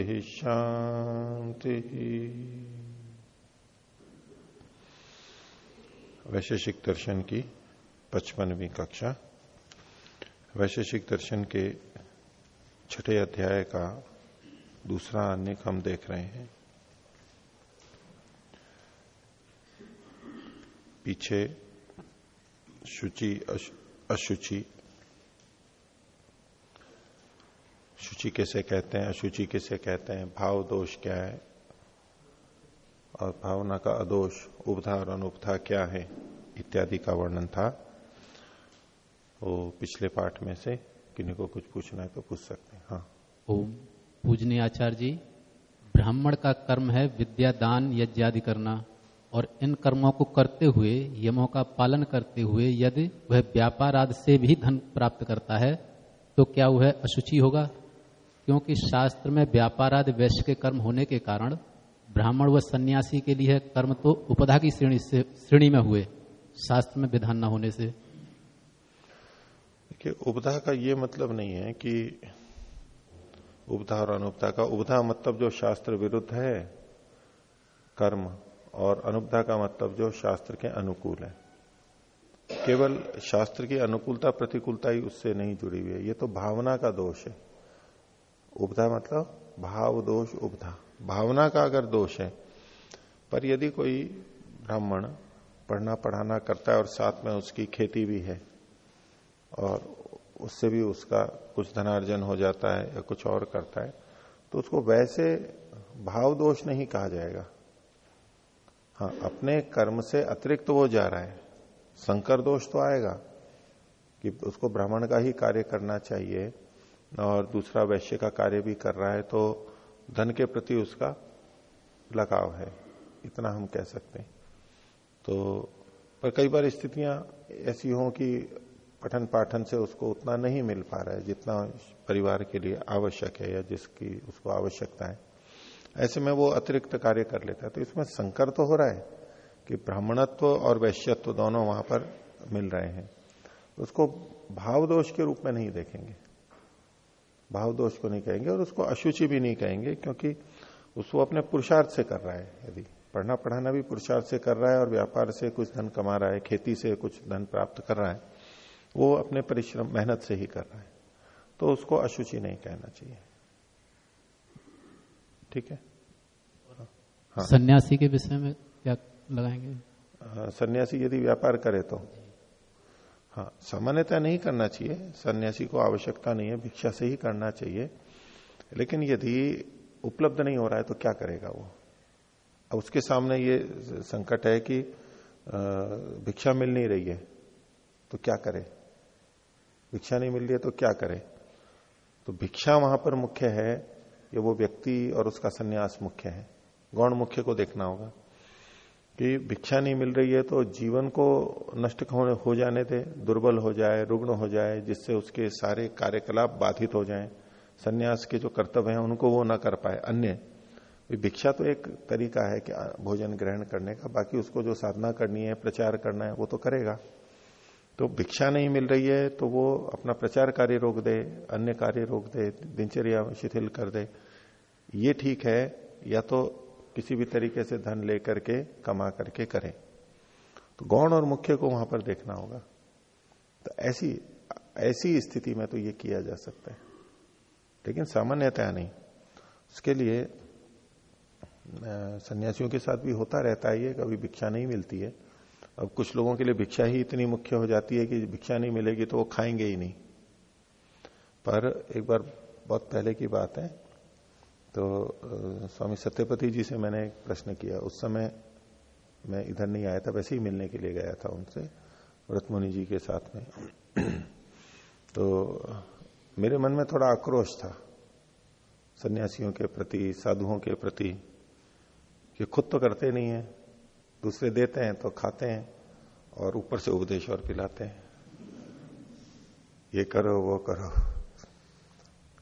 शांति शांति वैशेषिक दर्शन की पचपनवीं कक्षा। वैशेषिक दर्शन के छठे अध्याय का दूसरा अनेक हम देख रहे हैं। पीछे शुचि अशुचि शुचि किसे कहते हैं, अशुचि किसे कहते हैं, भाव दोष क्या है? और भावना का अदोष उपधा और अनुपधा क्या है? इत्यादि का वर्णन था वो पिछले पाठ में से। किन्हीं को कुछ पूछना है तो पूछ सकते हैं हाँ। ओम पूजनीय आचार्य जी, ब्राह्मण का कर्म है विद्या दान यज्ञादि करना, और इन कर्मों को करते हुए, यमों का पालन करते हुए यदि वह व्यापार आदि से भी धन प्राप्त करता है तो क्या वह अशुचि होगा? क्योंकि शास्त्र में व्यापार आदि वैश्य के कर्म होने के कारण ब्राह्मण व सन्यासी के लिए कर्म तो उपधा की श्रेणी से, श्रेणी में हुए। शास्त्र में विधान न होने से। देखिए, उपधा का ये मतलब नहीं है कि उपधा और अनुपधा का। उपधा मतलब जो शास्त्र विरुद्ध है कर्म, और अनुपधा का मतलब जो शास्त्र के अनुकूल है। केवल शास्त्र की अनुकूलता, प्रतिकूलता ही उससे नहीं जुड़ी हुई है। ये तो भावना का दोष है। उपधा मतलब भाव दोष उपधा भावना का अगर दोष है, पर यदि कोई ब्राह्मण पढ़ना पढ़ाना करता है और साथ में उसकी खेती भी है और उससे भी उसका कुछ धनार्जन हो जाता है या कुछ और करता है तो उसको वैसे भाव दोष नहीं कहा जाएगा। हाँ अपने कर्म से अतिरिक्त तो वो जा रहा है। संकर दोष तो आएगा कि उसको ब्राह्मण का ही कार्य करना चाहिए। और दूसरा वैश्य का कार्य भी कर रहा है तो धन के प्रति उसका लगाव है, इतना हम कह सकते हैं। तो पर कई बार स्थितियाँ ऐसी हों कि पठन पाठन से उसको उतना नहीं मिल पा रहा है, जितना परिवार के लिए आवश्यक है या जिसकी उसको आवश्यकता है। ऐसे में वो अतिरिक्त कार्य कर लेता है। तो इसमें संकर तो हो रहा है कि ब्राह्मणत्व और वैश्यत्व दोनों वहाँ पर मिल रहे हैं। उसको भाव दोष के रूप में नहीं देखेंगे। भाव दोष को नहीं कहेंगे और उसको अशुचि भी नहीं कहेंगे क्योंकि उसको अपने पुरुषार्थ से कर रहा है। यदि पढ़ना पढ़ाना भी पुरुषार्थ से कर रहा है और व्यापार से कुछ धन कमा रहा है खेती से कुछ धन प्राप्त कर रहा है वो अपने परिश्रम मेहनत से ही कर रहा है। तो उसको अशुचि नहीं कहना चाहिए। ठीक है? हाँ। सन्यासी के विषय में क्या लगाएँगे? सन्यासी यदि व्यापार करे तो। हाँ सामान्यतः नहीं करना चाहिए। सन्यासी को आवश्यकता नहीं है, भिक्षा से ही करना चाहिए। लेकिन यदि उपलब्ध नहीं हो रहा है तो क्या करेगा वो? अब उसके सामने ये संकट है कि भिक्षा मिल नहीं रही है तो क्या करे? भिक्षा नहीं मिल रही है तो क्या करे? तो भिक्षा वहाँ पर मुख्य है, ये वो व्यक्ति और उसका सन्यास मुख्य है। गौण मुख्य को देखना होगा। कि भिक्षा नहीं मिल रही है तो जीवन को नष्ट होने हो जाने दे, दुर्बल हो जाए, रुग्ण हो जाए, जिससे उसके सारे कार्यकलाप बाधित हो जाएँ। सन्यास के जो कर्तव्य हैं, उनको वो ना कर पाए। अन्य भिक्षा तो एक तरीका है कि भोजन ग्रहण करने का, बाकी उसको जो साधना करनी है, प्रचार करना है, वो तो करेगा। तो भिक्षा नहीं मिल रही है तो वो अपना प्रचार कार्य रोक दे, अन्य कार्य रोक दे, दिनचर्या शिथिल कर दे। ये ठीक है, या तो किसी भी तरीके से धन लेकर के, कमा करके करें। तो गौण और मुख्य को वहाँ पर देखना होगा। तो ऐसी ऐसी स्थिति में तो ये किया जा सकता है। लेकिन सामान्यतया नहीं। उसके लिए सन्यासियों के साथ भी होता रहता है ये, कभी भिक्षा नहीं मिलती है। अब कुछ लोगों के लिए भिक्षा ही इतनी मुख्य हो जाती है कि भिक्षा नहीं मिलेगी तो वो खाएँगे ही नहीं। पर एक बार बहुत पहले की बात है तो स्वामी सत्यपति जी से मैंने एक प्रश्न किया। उस समय मैं इधर नहीं आया था, वैसे ही मिलने के लिए गया था उनसे व्रतमुनि जी के साथ में। तो मेरे मन में थोड़ा आक्रोश था, सन्यासियों के प्रति, साधुओं के प्रति, कि खुद तो करते नहीं है, दूसरे देते हैं तो खाते हैं, और ऊपर से उपदेश और पिलाते हैं। ये करो, वो करो।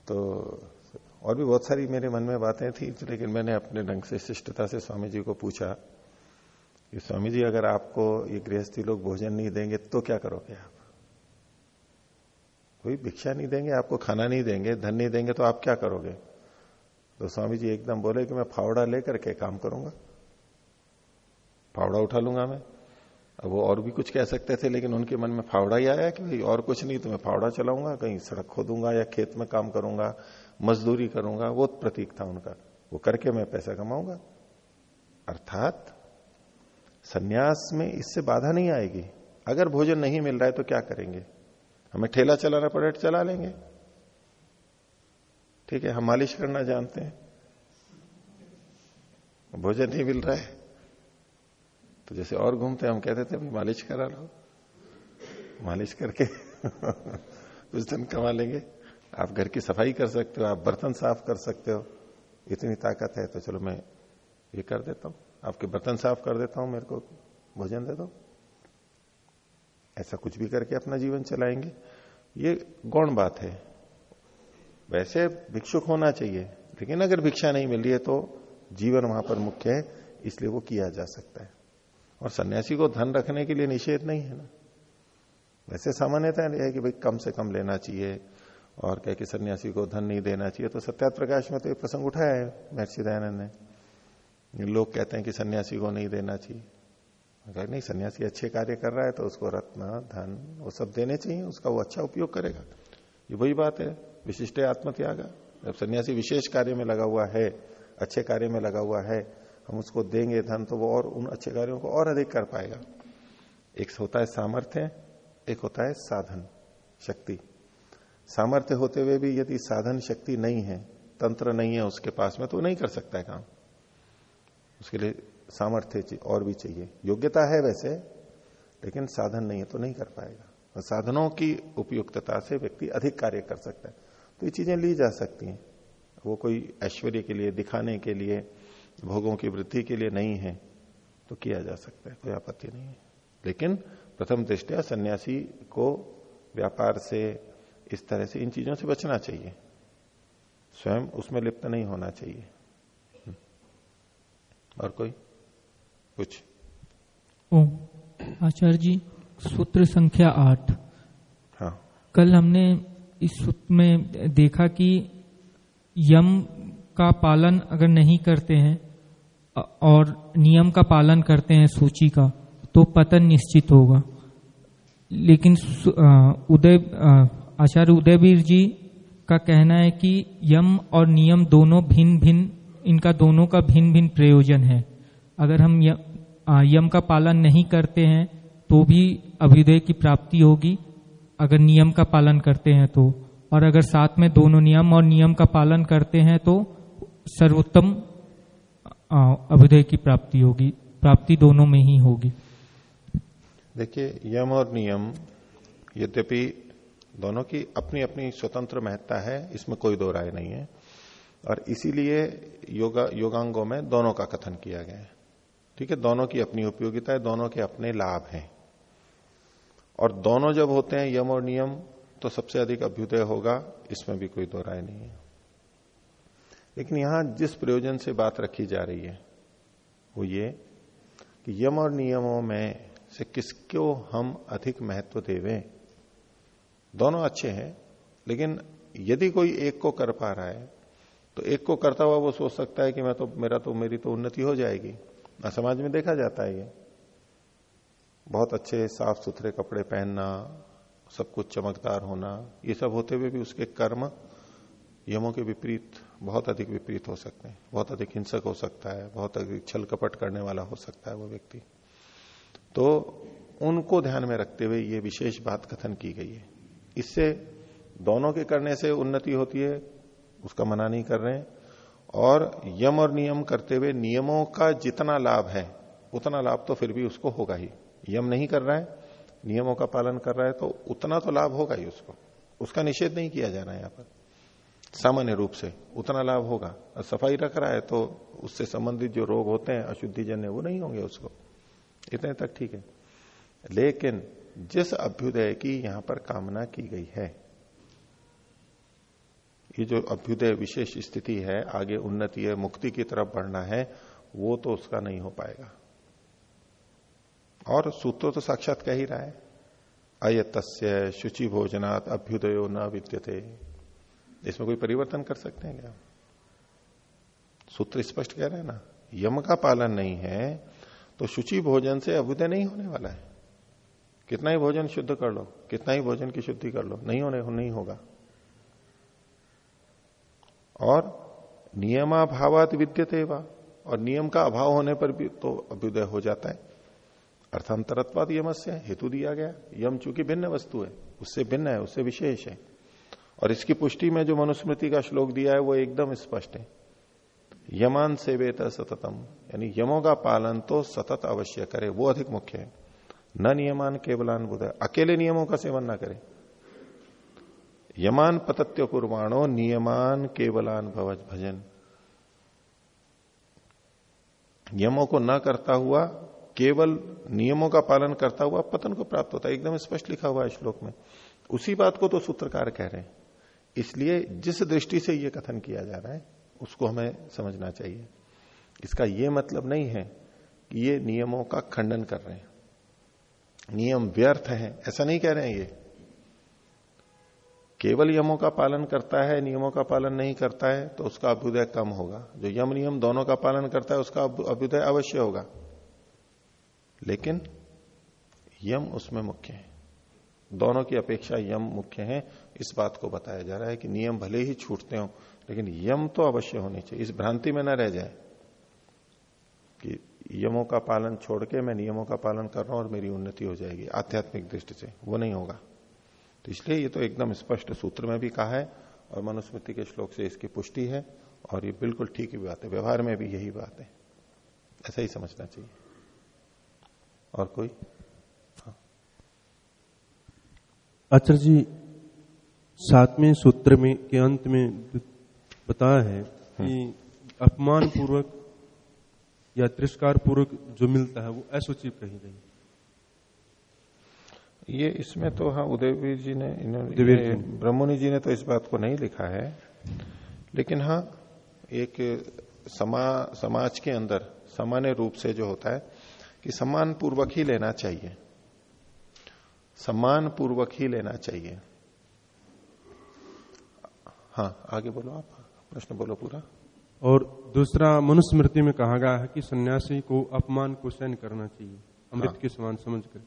तो और भी बहुत सारी मेरे मन में बातें थी, लेकिन मैंने अपने ढंग से, शिष्टता से स्वामी जी को पूछा कि स्वामी जी अगर आपको ये गृहस्थी लोग भोजन नहीं देंगे तो क्या करोगे आप? कोई भिक्षा नहीं देंगे, आपको खाना नहीं देंगे, धन नहीं देंगे तो आप क्या करोगे? तो स्वामी जी एकदम बोले कि, मैं फावड़ा लेकर के काम करूँगा। फावड़ा उठा लूँगा मैं। अब वो और भी कुछ कह सकते थे, लेकिन उनके मन में फावड़ा ही आया कि, भाई, और कुछ नहीं तो मैं फावड़ा चलाऊँगा, कहीं सड़क खोदूँगा या खेत में काम करूँगा मजदूरी करूँगा, वो प्रतीक था उनका। वो करके मैं पैसा कमाऊँगा। अर्थात, सन्यास में इससे बाधा नहीं आएगी। अगर भोजन नहीं मिल रहा है तो क्या करेंगे? हमें ठेला चलाना पड़े, चला लेंगे। ठीक है, हम मालिश करना जानते हैं। भोजन नहीं मिल रहा है। तो जैसे और घूमते हम कहते थे भाई मालिश करा लो। मालिश करके कुछ दिन कमा लेंगे। आप घर की सफ़ाई कर सकते हो, आप बर्तन साफ़ कर सकते हो। इतनी ताकत है तो चलो मैं ये कर देता हूँ। आपके बर्तन साफ़ कर देता हूँ, मेरे को भोजन दे दो। ऐसा कुछ भी करके अपना जीवन चलाएँगे। ये गौण बात है। वैसे भिक्षुक होना चाहिए, लेकिन अगर भिक्षा नहीं मिल रही है तो जीवन वहाँ पर मुख्य है, इसलिए वो किया जा सकता है। और सन्यासी को धन रखने के लिए निषेध नहीं है ना। वैसे सामान्यता है कि भाई कम से कम लेना चाहिए और कह कि सन्यासी को धन नहीं देना चाहिए तो सत्या प्रकाश में तो ये प्रसंग उठाया है महर्षि दयानंद ने लोग कहते हैं कि सन्यासी को नहीं देना चाहिए। नहीं, सन्यासी अच्छे कार्य कर रहा है तो उसको रत्न, धन, वो सब देने चाहिए, उसका वो अच्छा उपयोग करेगा। ये वही बात है, विशिष्ट आत्मत्याग। जब सन्यासी विशेष कार्य में लगा हुआ है, अच्छे कार्य में लगा हुआ है, हम उसको देंगे धन तो वो और उन अच्छे कार्यों को और अधिक कर पाएगा। एक होता है सामर्थ्य, एक होता है साधन, शक्ति। सामर्थ्य होते हुए भी यदि साधन शक्ति नहीं है, तंत्र नहीं है उसके पास में तो नहीं कर सकता है काम। उसके लिए सामर्थ्य और भी चाहिए। योग्यता है वैसे, लेकिन साधन नहीं है तो नहीं कर पाएगा। साधनों की उपयुक्तता से व्यक्ति अधिक कार्य कर सकता है। तो ये चीज़ें ली जा सकती हैं। वो कोई ऐश्वर्य के लिए, दिखाने के लिए, भोगों की वृद्धि के लिए नहीं है तो किया जा सकता है। कोई आपत्ति नहीं है। लेकिन प्रथम दृष्टिया सन्यासी को व्यापार से इस तरह से इन चीज़ों से बचना चाहिए। स्वयं उसमें लिप्त नहीं होना चाहिए। हम्म। और कोई? कुछ? ओ आचार्य जी सूत्र संख्या आठ। हाँ। कल हमने इस सूत्र में देखा कि यम का पालन अगर नहीं करते हैं और नियम का पालन करते हैं सूची का तो पतन निश्चित होगा। लेकिन उदय आचार्य उदयवीर जी का कहना है कि यम और नियम दोनों भिन्न भिन्न, इनका दोनों का भिन्न भिन्न प्रयोजन है। अगर हम यम का पालन नहीं करते हैं तो भी अभ्युदय की प्राप्ति होगी, अगर नियम का पालन करते हैं तो। और अगर साथ में दोनों नियम और नियम का पालन करते हैं तो सर्वोत्तम अभ्युदय की प्राप्ति होगी, प्राप्ति दोनों में ही होगी। देखिए, यम और नियम, यद्यपि दोनों की अपनी अपनी स्वतंत्र महत्ता है, इसमें कोई दो राय नहीं है। और इसीलिए योगा, योगांगों में दोनों का कथन किया गया है। ठीक है, दोनों की अपनी उपयोगिता है, दोनों के अपने लाभ हैं। और दोनों जब होते हैं यम और नियम तो सबसे अधिक अभ्युदय होगा, इसमें भी कोई दो राय नहीं है। लेकिन यहाँ जिस प्रयोजन से बात रखी जा रही है, वो ये कि यम और नियमों में से किसको हम अधिक महत्व देवें? दोनों अच्छे हैं, लेकिन यदि कोई एक को कर पा रहा है तो एक को करता हुआ वो सोच सकता है कि मैं तो मेरा तो मेरी तो उन्नति हो जाएगी। समाज में देखा जाता है ये। बहुत अच्छे साफ़ सुथरे कपड़े पहनना, सब कुछ चमकदार होना, ये सब होते हुए भी उसके कर्म यमों के विपरीत, बहुत अधिक विपरीत हो सकते हैं। बहुत अधिक हिंसक हो सकता है, बहुत अधिक छल कपट करने वाला हो सकता है वो व्यक्ति। तो उनको ध्यान में रखते हुए ये विशेष बात कथन की गई है। इससे दोनों के करने से उन्नति होती है, उसका मना नहीं कर रहे हैं। और यम और नियम करते हुए नियमों का जितना लाभ है, उतना लाभ तो फिर भी उसको होगा ही। यम नहीं कर रहा है, नियमों का पालन कर रहा है तो उतना तो लाभ होगा ही उसको। उसका निषेध नहीं किया जा रहा है यहाँ पर। सामान्य रूप से उतना लाभ होगा। और सफ़ाई रख रहा है तो उससे संबंधित जो रोग होते हैं अशुद्धि जन्य वो नहीं होंगे उसको। इतने तक ठीक है। लेकिन जिस अभ्युदय की यहाँ पर कामना की गई है, ये जो अभ्युदय विशेष स्थिति है, आगे उन्नति है मुक्ति की तरफ़ बढ़ना है, वो तो उसका नहीं हो पाएगा। और सूत्र तो साक्षात कह ही रहा है, अयतस्य शुचि भोजनात् अभ्युदयो न विद्यते। इसमें कोई परिवर्तन कर सकते हैं क्या? सूत्र स्पष्ट कह रहे हैं ना, यम का पालन नहीं है तो शुचि भोजन से अभ्युदय नहीं होने वाला है। कितना ही भोजन शुद्ध कर लो, कितना ही भोजन की शुद्धि कर लो, नहीं होने, नहीं होगा। और नियमाभावात विद्यते वा, और नियम का अभाव होने पर भी तो अभ्युदय हो जाता है। अर्थांतरत्वाद यम से हेतु दिया गया। यम चूँकि भिन्न वस्तु है, उससे भिन्न है, उससे विशेष है। और इसकी पुष्टि में जो मनुस्मृति का श्लोक दिया है, वो एकदम स्पष्ट है। यमान सेवेत सततम, यानी यमों का पालन तो सतत अवश्य करे, वो अधिक मुख्य है। न नियमान केवलान बुध। अकेले नियमों का सेवन ना करें। यमान पतत्य कुर्बाणो, नियमान केवलान भवज भजन। यमों को न करता हुआ, केवल नियमों का पालन करता हुआ पतन को प्राप्त होता है। एकदम स्पष्ट लिखा हुआ है श्लोक में। उसी बात को तो सूत्रकार कह रहे हैं। इसलिए जिस दृष्टि से यह कथन किया जा रहा है, उसको हमें समझना चाहिए। इसका यह मतलब नहीं है कि ये नियमों का खंडन कर रहे हैं। नियम व्यर्थ है। ऐसा नहीं कह रहे हैं ये। केवल यमों का पालन करता है, नियमों का पालन नहीं करता है तो उसका अभ्युदय कम होगा। जो यम नियम दोनों का पालन करता है, उसका अभ्युदय अवश्य होगा। लेकिन यम उसमें मुख्य है। दोनों की अपेक्षा यम मुख्य है। इस बात को बताया जा रहा है कि नियम भले ही छूटते हो, लेकिन यम तो अवश्य होनी चाहिए। इस भ्रांति में न रह जाए। यमों का पालन छोड़ के मैं नियमों का पालन कर रहा हूँ और मेरी उन्नति हो जाएगी आध्यात्मिक दृष्टि से। वो नहीं होगा। तो इसलिए ये तो एकदम स्पष्ट सूत्र में भी कहा है और मनुस्मृति के श्लोक से इसकी पुष्टि है और ये बिल्कुल ठीक ही बात है। व्यवहार में भी यही बात है। ऐसा ही समझना चाहिए। और कोई? हाँ। आचार्य जी सातवें सूत्र में के अंत में बताया है कि अपमान पूर्वक या तिरस्कार पूर्वक जो मिलता है वो असुचित कही गई ये इसमें तो हाँ उदयवीर जी ने इन्होंने ब्रह्मणि जी। ने तो इस बात को नहीं लिखा है। लेकिन हाँ एक समा समाज के अंदर सामान्य रूप से जो होता है कि सम्मान पूर्वक ही लेना चाहिए। सम्मान पूर्वक ही लेना चाहिए। हाँ आगे बोलो आप प्रश्न बोलो पूरा। और दूसरा मनुस्मृति में कहा गया है कि सन्यासी को अपमान को सहन करना चाहिए अमृत हाँ। के समान समझ कर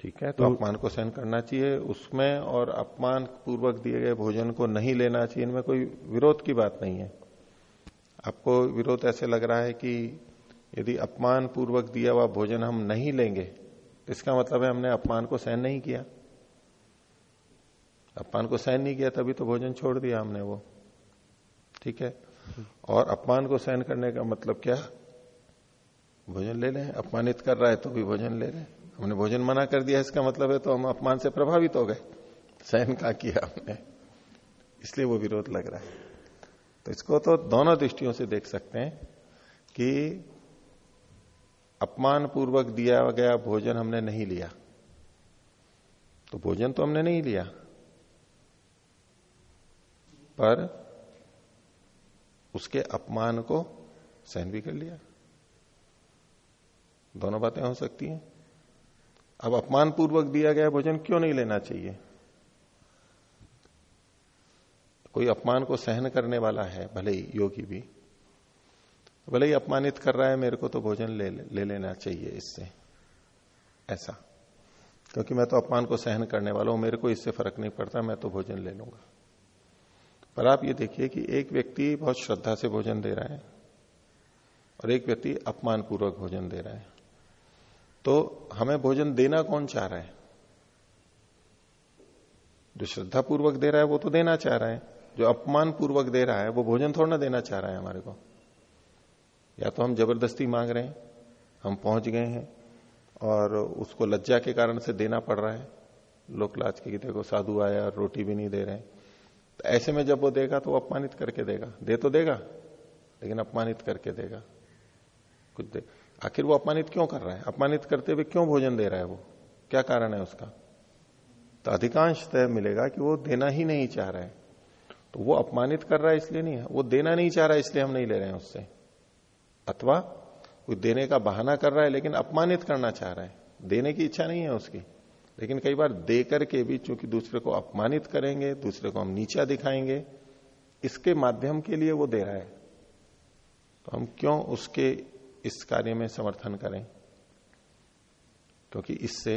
ठीक है तो, तो अपमान को सहन करना चाहिए उसमें और अपमान पूर्वक दिए गए भोजन को नहीं लेना चाहिए इनमें कोई विरोध की बात नहीं है। आपको विरोध ऐसे लग रहा है कि यदि अपमान पूर्वक दिया हुआ भोजन हम नहीं लेंगे इसका मतलब है हमने अपमान को सहन नहीं किया। अपमान को सहन नहीं किया तभी तो भोजन छोड़ दिया हमने वो। ठीक है? और अपमान को सहन करने का मतलब क्या? भोजन ले लें, अपमानित कर रहा है तो भी भोजन ले लें। हमने भोजन मना कर दिया, इसका मतलब है तो हम अपमान से प्रभावित हो गए। सहन का किया हमने? इसलिए वो विरोध लग रहा है। तो इसको तो दोनों दृष्टियों से देख सकते हैं कि अपमान पूर्वक दिया गया भोजन हमने नहीं लिया। तो भोजन तो हमने नहीं लिया। पर उसके अपमान को सहन भी कर लिया। दोनों बातें हो सकती हैं। अब अपमान पूर्वक दिया गया भोजन क्यों नहीं लेना चाहिए? कोई अपमान को सहन करने वाला है भले ही योगी भी भले ही अपमानित कर रहा है मेरे को तो भोजन ले, ले लेना चाहिए इससे। ऐसा। क्योंकि मैं तो अपमान को सहन करने वाला हूँ मेरे को इससे फ़र्क नहीं पड़ता मैं तो भोजन ले लूँगा। पर आप ये देखिए कि एक व्यक्ति बहुत श्रद्धा से भोजन दे रहा है और एक व्यक्ति अपमान पूर्वक भोजन दे रहा है। तो हमें भोजन देना कौन चाह रहा है? जो श्रद्धा पूर्वक दे रहा है वो तो देना चाह रहा है। जो अपमान पूर्वक दे रहा है वो भोजन थोड़ा ना देना चाह रहा है हमारे को। या तो हम ज़बरदस्ती मांग रहे हैं, हम पहुँच गए हैं और उसको लज्जा के कारण से देना पड़ रहा है। लोक लाज के देखो साधु आया और रोटी भी नहीं दे रहे तो ऐसे में जब वो देगा तो वो अपमानित करके देगा। दे तो देगा, लेकिन अपमानित करके देगा। कुछ दे आखिर वो अपमानित क्यों कर रहा है? अपमानित करते हुए क्यों भोजन दे रहा है वो? क्या कारण है उसका? तो अधिकांश तय मिलेगा कि वो देना ही नहीं चाह रहा है। तो वो अपमानित कर रहा है इसलिए नहीं है। वो देना नहीं चाह रहा है इसलिए हम नहीं ले रहे हैं उससे। अथवा कोई देने का बहाना कर रहा है लेकिन अपमानित करना चाह रहा है। देने की इच्छा नहीं है उसकी। लेकिन कई बार दे करके भी चूँकि दूसरे को अपमानित करेंगे, दूसरे को हम नीचा दिखाएँगे, इसके माध्यम के लिए वो दे रहा है। तो हम क्यों उसके इस कार्य में समर्थन करें? क्योंकि इससे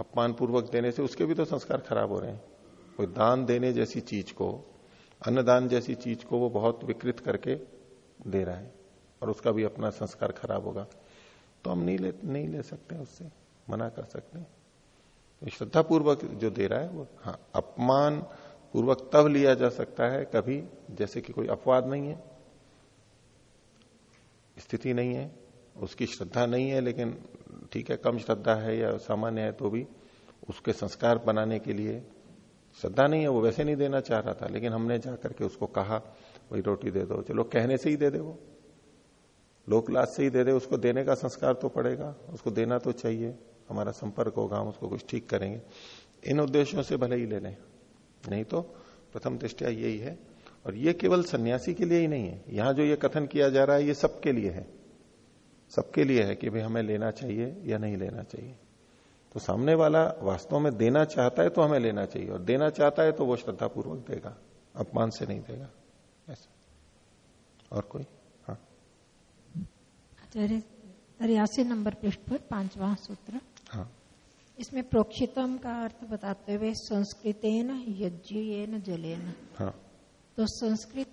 अपमान पूर्वक देने से उसके भी तो संस्कार खराब हो रहे हैं। कोई दान देने जैसी चीज़ को, अन्नदान जैसी चीज़ को वो बहुत विकृत करके दे रहा है और उसका भी अपना संस्कार खराब होगा। तो हम नहीं ले नहीं ले सकते उससे, मना कर सकते हैं। श्रद्धा पूर्वक जो दे रहा है वो हाँ अपमान पूर्वक तब लिया जा सकता है कभी, जैसे कि कोई अपवाद नहीं है, स्थिति नहीं है, उसकी श्रद्धा नहीं है, लेकिन ठीक है, कम श्रद्धा है या सामान्य है तो भी, उसके संस्कार बनाने के लिए श्रद्धा नहीं है, वो वैसे नहीं देना चाह रहा था, लेकिन हमने जाकर के उसको कहा वही रोटी दे दो, चलो, कहने से ही दे दे वो, लोकलाज से ही दे दे, उसको देने का संस्कार तो पड़ेगा, उसको देना तो चाहिए। हमारा संपर्क होगा, हम उसको कुछ ठीक करेंगे। इन उद्देश्यों से भले ही ले लें। नहीं तो प्रथम दृष्टिया यही है। और ये केवल सन्यासी के लिए ही नहीं है। यहाँ जो ये कथन किया जा रहा है, ये सबके लिए है। सबके लिए है कि भाई हमें लेना चाहिए या नहीं लेना चाहिए। तो सामने वाला वास्तव में देना चाहता है तो हमें लेना चाहिए। और देना चाहता है तो वो श्रद्धा पूर्वक देगा, अपमान से नहीं देगा। ऐसा और कोई? हाँ। तिरासी नंबर पृष्ठ पर पांचवा सूत्र। इसमें प्रोक्षितम का अर्थ बताते हुए संस्कृतेन यज्ञेन जलेन। हाँ। तो संस्कृत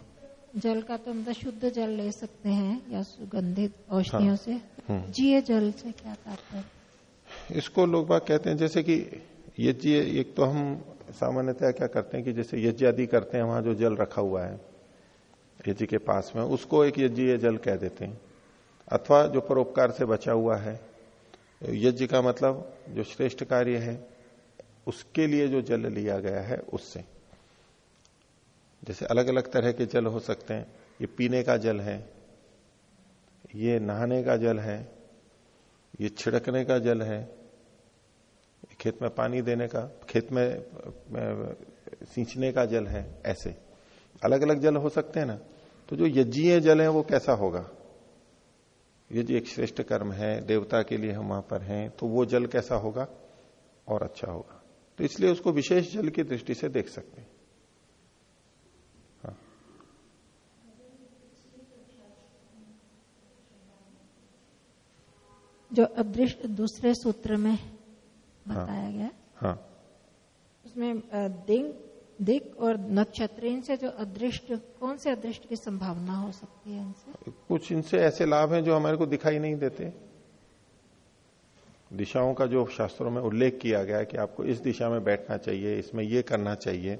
जल का तो मतलब शुद्ध जल ले सकते हैं या सुगंधित औषधियों हाँ। से। हम्म। जीय जल से क्या तात्पर्य? इसको लोग बात कहते हैं जैसे कि यज्ञ एक तो हम सामान्यतः क्या करते हैं कि जैसे यज्ञ आदि करते हैं वहाँ जो जल रखा हुआ है यज्ञ के पास में उसको एक यज्ञ जल कह देते हैं। अथवा जो परोपकार से बचा हुआ है यज्ञ का मतलब जो श्रेष्ठ कार्य है, उसके लिए जो जल लिया गया है, उससे। जैसे अलग अलग तरह के जल हो सकते हैं। ये पीने का जल है, ये नहाने का जल है, ये छिड़कने का जल है, खेत में पानी देने का, खेत में सींचने का जल है, ऐसे। अलग अलग जल हो सकते हैं ना। तो जो यज्ञीय जल है, वो कैसा होगा? यदि एक श्रेष्ठ कर्म है देवता के लिए हम वहाँ पर हैं तो वो जल कैसा होगा? और अच्छा होगा। तो इसलिए उसको विशेष जल की दृष्टि से देख सकते हैं। जो अदृष्ट दूसरे सूत्र में बताया हाँ, गया हाँ उसमें दिंग दिक और नक्षत्र इनसे जो अदृष्ट, कौन से अदृष्ट की संभावना हो सकती है इनसे कुछ इनसे ऐसे लाभ हैं जो हमारे को दिखाई नहीं देते। दिशाओं का जो शास्त्रों में उल्लेख किया गया है कि आपको इस दिशा में बैठना चाहिए, इसमें ये करना चाहिए।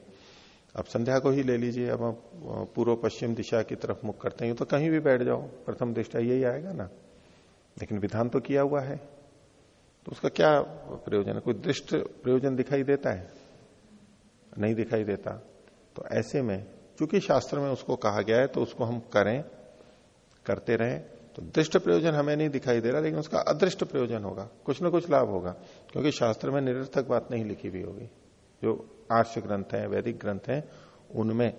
अब संध्या को ही ले लीजिए, अब आप पूर्व पश्चिम दिशा की तरफ़ मुख करते हैं तो कहीं भी बैठ जाओ, प्रथम दृष्टा यही आएगा ना। लेकिन विधान तो किया हुआ है। तो उसका क्या प्रयोजन है? कोई दृष्ट प्रयोजन दिखाई देता है? नहीं दिखाई देता। तो ऐसे में, चूँकि शास्त्र में उसको कहा गया है तो उसको हम करें, करते रहें तो दृष्ट प्रयोजन हमें नहीं दिखाई दे रहा, लेकिन उसका अदृष्ट प्रयोजन होगा। कुछ ना कुछ लाभ होगा, क्योंकि शास्त्र में निरर्थक बात नहीं लिखी हुई होगी। जो आर्ष ग्रंथ हैं, वैदिक ग्रंथ हैं, उनमें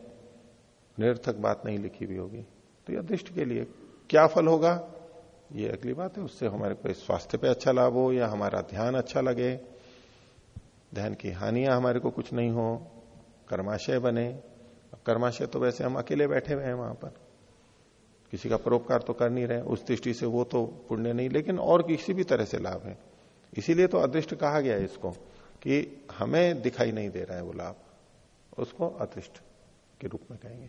निरर्थक बात नहीं लिखी हुई होगी। तो यह दृष्ट के लिए क्या फल होगा? ये अगली बात है, उससे हमारे को स्वास्थ्य पे अच्छा लाभ हो, या हमारा ध्यान अच्छा लगे ध्यान की हानियाँ हमारे को कुछ नहीं हो, कर्माशय बने। कर्माशय तो वैसे हम अकेले बैठे हुए हैं वहाँ पर। किसी का परोपकार तो कर नहीं रहे, उस दृष्टि से वो तो पुण्य नहीं, लेकिन और किसी भी तरह से लाभ है। इसीलिए तो अदृष्ट कहा गया है इसको, कि हमें दिखाई नहीं दे रहा है वो लाभ, उसको अदृष्ट के रूप में कहेंगे।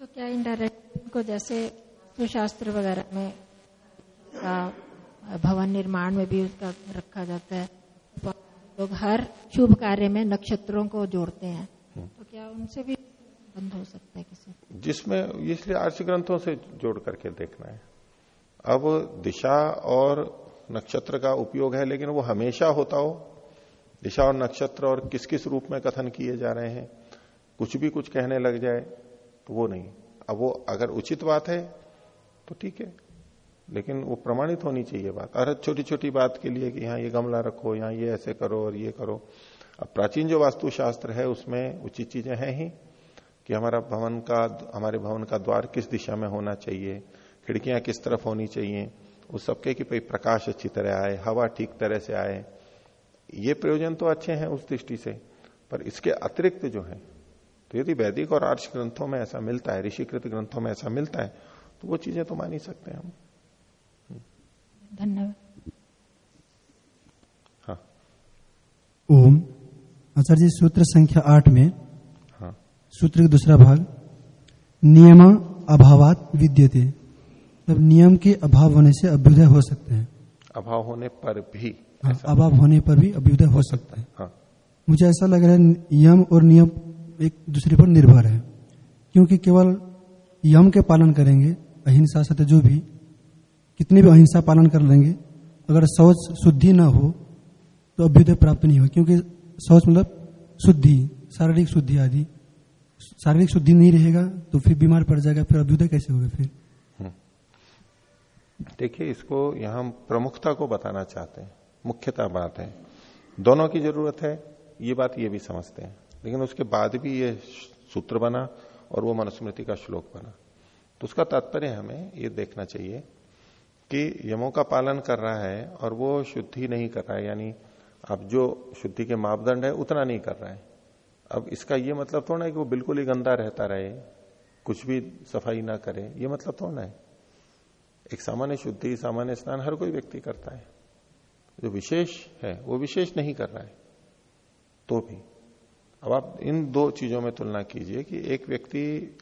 तो क्या इनडायरेक्ट को जैसे शास्त्र वगैरह में भवन निर्माण में भी उसका रखा जाता है? लोग हर शुभ कार्य में नक्षत्रों को जोड़ते हैं। तो क्या उनसे भी बंद हो सकता है किसी जिसमें इसलिए आर्ष ग्रंथों से जोड़ करके देखना है। अब दिशा और नक्षत्र का उपयोग है लेकिन वो हमेशा होता हो। दिशा और नक्षत्र और किस किस रूप में कथन किए जा रहे हैं कुछ भी कुछ कहने लग जाए तो वो नहीं। अब वो अगर उचित बात है तो ठीक है। लेकिन वो प्रमाणित होनी चाहिए बात। अरे छोटी छोटी बात के लिए कि यहाँ ये गमला रखो, यहाँ ये ऐसे करो और ये करो। अब प्राचीन जो वास्तुशास्त्र है, उसमें उचित चीज़ें हैं ही कि हमारा भवन का, हमारे भवन का द्वार किस दिशा में होना चाहिए, खिड़कियाँ किस तरफ़ होनी चाहिए, उस सबके कि भाई प्रकाश अच्छी तरह आए, हवा ठीक तरह से आए। ये प्रयोजन तो अच्छे हैं उस दृष्टि से, पर इसके अतिरिक्त जो है तो यदि वैदिक और आर्ष ग्रंथों में ऐसा मिलता है, ऋषिकृत ग्रंथों में ऐसा मिलता है तो वो चीज़ें तो मान ही सकते हैं हम। धन्यवाद। हाँ। ओम आचार्य जी सूत्र संख्या आठ में हाँ। सूत्र का दूसरा भाग नियम अभावात विद्यते। मतलब नियम के अभाव होने से अभ्युदय हो सकते हैं। अभाव होने पर भी हाँ, अभाव होने पर भी अभ्युदय हो सकता है। हाँ। मुझे ऐसा लग रहा है यम और नियम एक दूसरे पर निर्भर है। क्योंकि केवल यम के पालन करेंगे अहिंसा सत्य जो भी कितनी भी अहिंसा पालन कर लेंगे, अगर शौच शुद्धि ना हो तो अभ्युदय प्राप्त नहीं हो क्योंकि शौच मतलब शुद्धि, शारीरिक शुद्धि आदि। शारीरिक शुद्धि नहीं रहेगा तो फिर बीमार पड़ जाएगा, फिर अभ्युदय कैसे होगा फिर? देखिए, इसको यहाँ प्रमुखता को बताना चाहते हैं, मुख्यता बात है। दोनों की ज़रूरत है, ये बात ये भी समझते हैं। लेकिन उसके बाद भी ये सूत्र बना और वो मनुस्मृति का श्लोक बना। तो उसका तात्पर्य हमें ये देखना चाहिए कि यमों का पालन कर रहा है और वो शुद्धि नहीं कर रहा है, यानी अब जो शुद्धि के मापदंड है, उतना नहीं कर रहा है। अब इसका ये मतलब थोड़ा है कि वो बिल्कुल ही गंदा रहता रहे, कुछ भी सफ़ाई ना करे, ये मतलब थोड़ा है। एक सामान्य शुद्धि, सामान्य स्नान हर कोई व्यक्ति करता है। जो विशेष है, वो विशेष नहीं कर रहा है तो भी। अब आप इन दो चीज़ों में तुलना कीजिए कि एक व्यक्ति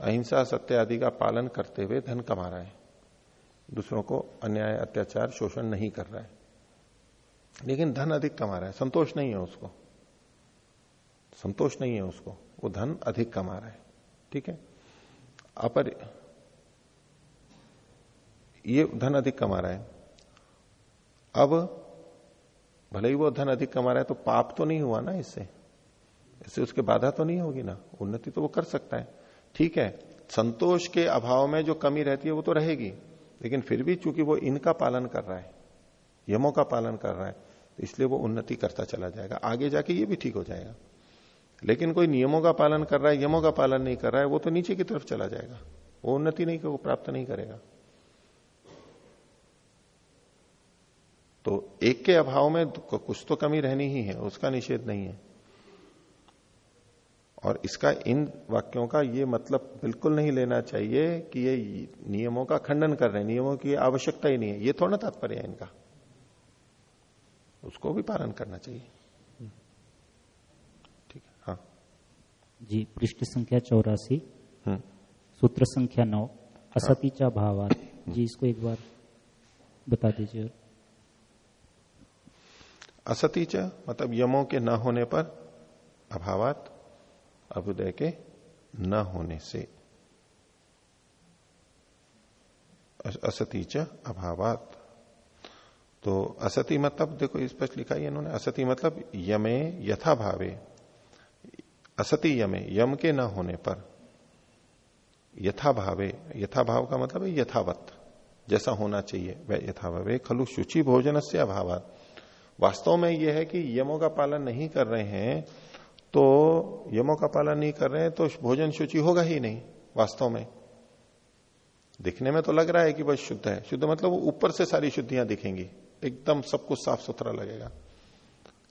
अहिंसा, सत्य आदि का पालन करते हुए धन कमा रहा है। दूसरों को अन्याय, अत्याचार, शोषण नहीं कर रहा है। लेकिन धन अधिक कमा रहा है। संतोष नहीं है उसको। संतोष नहीं है उसको। वो धन अधिक कमा रहा है। ठीक है? अपर ये धन अधिक कमा रहा है। अब भले ही वो धन अधिक कमा रहा है तो पाप तो नहीं हुआ ना इससे? इससे उसके बाधा तो नहीं होगी ना? उन्नति तो वो कर सकता है। ठीक है? संतोष के अभाव में जो कमी रहती है वो तो रहेगी। लेकिन फिर भी चूँकि वो इनका पालन कर रहा है, यमों का पालन कर रहा है तो इसलिए वो उन्नति करता चला जाएगा। आगे जाके ये भी ठीक हो जाएगा। लेकिन कोई नियमों का पालन कर रहा है, यमों का पालन नहीं कर रहा है, वो तो नीचे की तरफ़ चला जाएगा। वो उन्नति नहीं, वो प्राप्त नहीं करेगा। तो एक के अभाव में कुछ तो कमी रहनी ही है, उसका निषेध नहीं है। और इसका इन वाक्यों का ये मतलब बिल्कुल नहीं लेना चाहिए कि ये नियमों का खंडन कर रहे हैं नियमों की आवश्यकता ही नहीं है। ये थोड़ा तात्पर्य है इनका। उसको भी पालन करना चाहिए। ठीक है हाँ। जी पृष्ठ संख्या चौरासी हम्म। सूत्र संख्या नौ असतीचा भावात। जी इसको एक बार बता दीजिए। असतीच मतलब यमों के न होने पर अभावात। अभुदय के न होने से। असतीच अभावात। तो असती मतलब देखो स्पष्ट लिखा है इन्होंने, असती मतलब यमे यथा भावे। असती यमे, यम के न होने पर। यथा भावे, यथा भाव का मतलब है यथावत। जैसा होना चाहिए वह यथा भावे। खलु शुचि भोजन से अभावात। वास्तव में यह है कि यमों का पालन नहीं कर रहे हैं तो यमों का पालन नहीं कर रहे हैं तो भोजन शुचि होगा ही नहीं, वास्तव में। दिखने में तो लग रहा है कि बस शुद्ध है। शुद्ध मतलब ऊपर से सारी शुद्धियाँ दिखेंगी। एकदम सब कुछ साफ़ सुथरा लगेगा।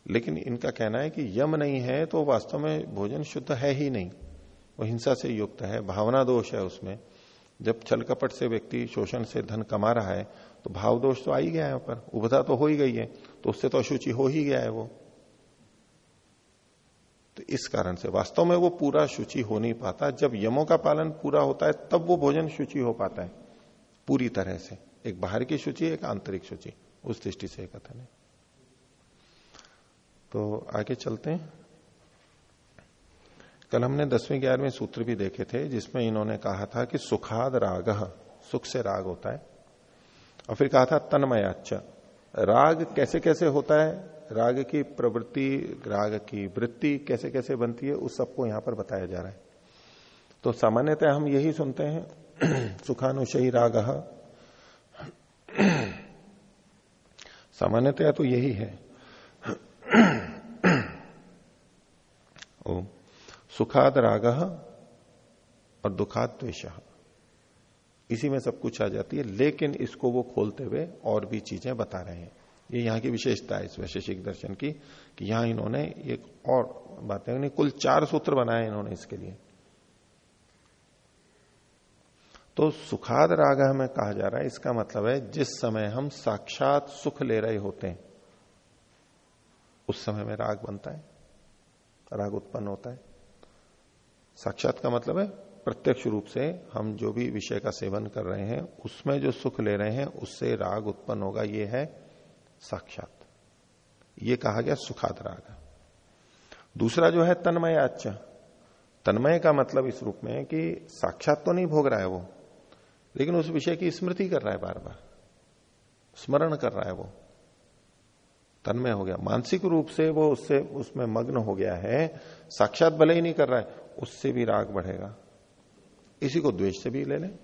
लेकिन इनका कहना है कि यम नहीं है तो वास्तव में भोजन शुद्ध है ही नहीं। वो हिंसा से युक्त है, भावना दोष है उसमें। जब छल कपट से व्यक्ति शोषण से धन कमा रहा है तो भाव दोष तो आ ही गया है पर। उभता तो हो ही गई है तो उससे तो अशुचि हो ही गया है वो। तो इस कारण से वास्तव में वो पूरा शुचि हो नहीं पाता। जब यमों का पालन पूरा होता है, तब वो भोजन शुचि हो पाता है। पूरी तरह से। एक बाहर की शुचि, एक आंतरिक शुचि। उस दृष्टि से कथन है। तो आगे चलते हैं। कल हमने दसवें, ग्यारहवें सूत्र भी देखे थे, जिसमें इन्होंने कहा था कि सुखाद राग, सुख से राग होता है। और फिर कहा था तन्मयाच राग कैसे कैसे होता है? राग की प्रवृत्ति, राग की वृत्ति कैसे कैसे बनती है, उस सबको यहाँ पर बताया जा रहा है। तो सामान्यतः हम यही सुनते हैं, सुखानुशयी राग। सामान्यतया तो यही है। सुखाद राग और दुखाद द्वेश इसी में सब कुछ आ जाती है, लेकिन इसको वो खोलते हुए और भी चीज़ें बता रहे हैं। ये यहाँ की विशेषता है इस वैशेषिक दर्शन की, कि यहाँ इन्होंने एक और बातें कुल चार सूत्र बनाए इन्होंने इसके लिए। तो सुखाद राग हमें कहा जा रहा है, इसका मतलब है जिस समय हम साक्षात सुख ले रहे होते हैं, उस समय में राग बनता है, राग उत्पन्न होता है। साक्षात का मतलब है प्रत्यक्ष रूप से हम जो भी विषय का सेवन कर रहे हैं, उसमें जो सुख ले रहे हैं, उससे राग उत्पन्न होगा, ये है साक्षात। ये कहा गया सुखाद राग। दूसरा जो है तन्मय आच्य तन्मय का मतलब इस रूप में है कि साक्षात तो नहीं भोग रहा है वो, लेकिन उस विषय की स्मृति कर रहा है बार बार स्मरण कर रहा है वो। तन्मय हो गया। मानसिक रूप से वो उससे, उसमें मग्न हो गया है। साक्षात भले ही नहीं कर रहा है, उससे भी राग बढ़ेगा। इसी को द्वेष से भी ले लें।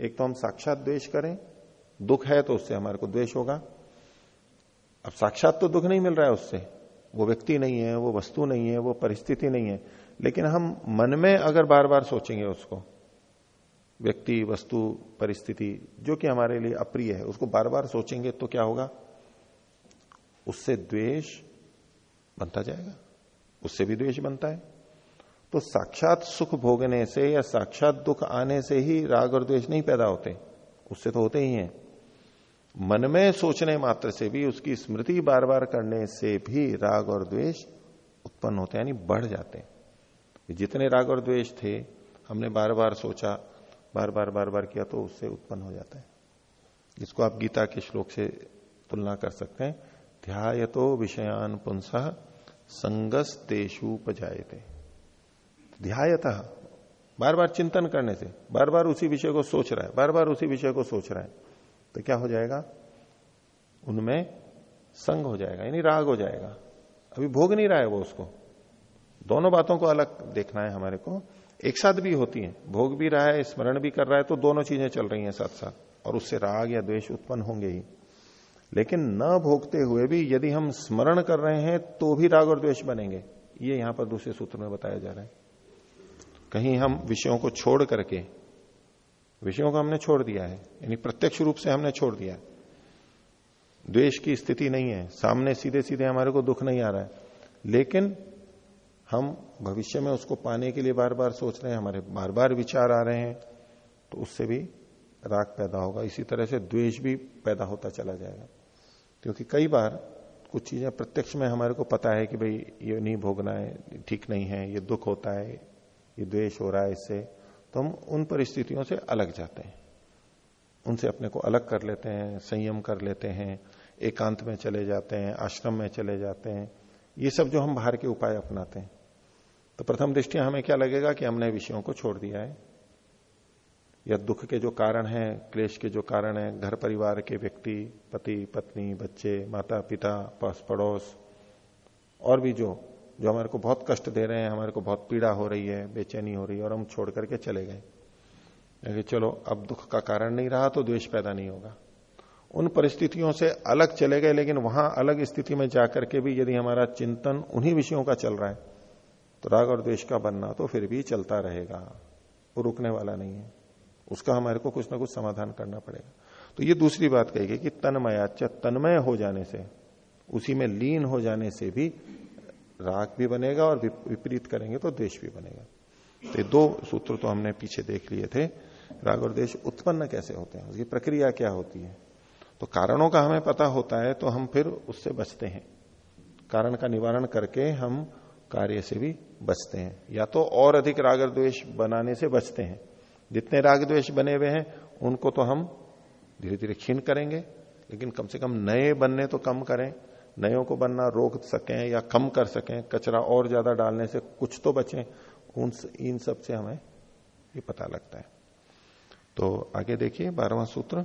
एक तो हम साक्षात द्वेष करें। दुख है तो उससे हमारे को द्वेष होगा। अब साक्षात तो दुख नहीं मिल रहा है उससे। वो व्यक्ति नहीं है, वो वस्तु नहीं है, वो परिस्थिति नहीं है। लेकिन हम मन में अगर बार बार सोचेंगे उसको, व्यक्ति, वस्तु, परिस्थिति, जो कि हमारे लिए अप्रिय है, उसको बार बार सोचेंगे तो क्या होगा? उससे द्वेष बनता जाएगा। उससे भी द्वेष बनता है। तो साक्षात सुख भोगने से या साक्षात दुख आने से ही राग और द्वेष नहीं पैदा होते। उससे तो होते ही हैं। मन में सोचने मात्र से भी, उसकी स्मृति बार बार करने से भी राग और द्वेष उत्पन्न होते यानी बढ़ जाते हैं। जितने राग और द्वेष थे, हमने बार बार सोचा बार बार बार बार किया तो उससे उत्पन्न हो जाता है। इसको आप गीता के श्लोक से तुलना कर सकते हैं ध्याय तो विषयान पुंस संगस तेषु पजाते ध्यायतः बार बार चिंतन करने से बार बार उसी विषय को सोच रहा है बार बार उसी विषय को सोच रहा है। तो क्या हो जाएगा? उनमें संग हो जाएगा, यानी राग हो जाएगा। अभी भोग नहीं रहा है वो उसको। दोनों बातों को अलग देखना है हमारे को। एक साथ भी होती है। भोग भी रहा है, स्मरण भी कर रहा है तो दोनों चीज़ें चल रही हैं साथ साथ और उससे राग या द्वेष उत्पन्न होंगे ही। लेकिन न भोगते हुए भी यदि हम स्मरण कर रहे हैं तो भी राग और द्वेष बनेंगे। ये यहाँ पर दूसरे सूत्र में बताया जा रहा है। कहीं हम विषयों को छोड़ करके विषयों को हमने छोड़ दिया है, यानी प्रत्यक्ष रूप से हमने छोड़ दिया है। द्वेष की स्थिति नहीं है, सामने सीधे सीधे हमारे को दुख नहीं आ रहा है। लेकिन हम भविष्य में उसको पाने के लिए बार बार सोच रहे हैं, हमारे बार बार विचार आ रहे हैं तो उससे भी राग पैदा होगा। इसी तरह से द्वेष भी पैदा होता चला जाएगा। क्योंकि कई बार कुछ चीज़ें प्रत्यक्ष में हमारे को पता है कि भाई, ये नहीं भोगना है, ठीक नहीं है, ये दुख होता है, ये द्वेष हो रहा है इससे। तो हम उन परिस्थितियों से अलग जाते हैं। उनसे अपने को अलग कर लेते हैं, संयम कर लेते हैं, एकांत में चले जाते हैं, आश्रम में चले जाते हैं। ये सब जो हम बाहर के उपाय अपनाते हैं। तो प्रथम दृष्टिया हमें क्या लगेगा कि हमने विषयों को छोड़ दिया है। या दुख के जो कारण हैं, क्लेश के जो कारण हैं, घर परिवार के व्यक्ति, पति, पत्नी, बच्चे माता पिता पास पड़ोस और भी जो जो हमारे को बहुत कष्ट दे रहे हैं, हमारे को बहुत पीड़ा हो रही है, बेचैनी हो रही है, और हम छोड़ करके चले गए। चलो, अब दुख का कारण नहीं रहा तो द्वेष पैदा नहीं होगा। उन परिस्थितियों से अलग चले गए, लेकिन वहाँ अलग स्थिति में जाकर के भी यदि हमारा चिंतन उन्हीं विषयों का चल रहा है तो राग और द्वेष का बनना तो फिर भी चलता रहेगा। वो रुकने वाला नहीं है। उसका हमारे को कुछ ना कुछ समाधान करना पड़ेगा। तो ये दूसरी बात कही गई कि तन्मयाच तन्मय हो जाने से, उसी में लीन हो जाने से भी राग भी बनेगा और विपरीत करेंगे तो देश भी बनेगा। तो दो सूत्र तो हमने पीछे देख लिए थे। राग और देश उत्पन्न कैसे होते हैं? उसकी प्रक्रिया क्या होती है? तो कारणों का हमें पता होता है तो हम फिर उससे बचते हैं। कारण का निवारण करके हम कार्य से भी बचते हैं। या तो और अधिक राग और द्वेष बनाने से बचते हैं। जितने राग द्वेष बने हुए हैं, उनको तो हम धीरे धीरे क्षीण करेंगे, लेकिन कम से कम नए बनने तो कम करें। नयों को बनना, रोक सकें या कम कर सकें, कचरा और ज़्यादा डालने से कुछ तो बचें, उन इन सबसे हमें ये पता लगता है। तो आगे देखिए, बारहवां सूत्र।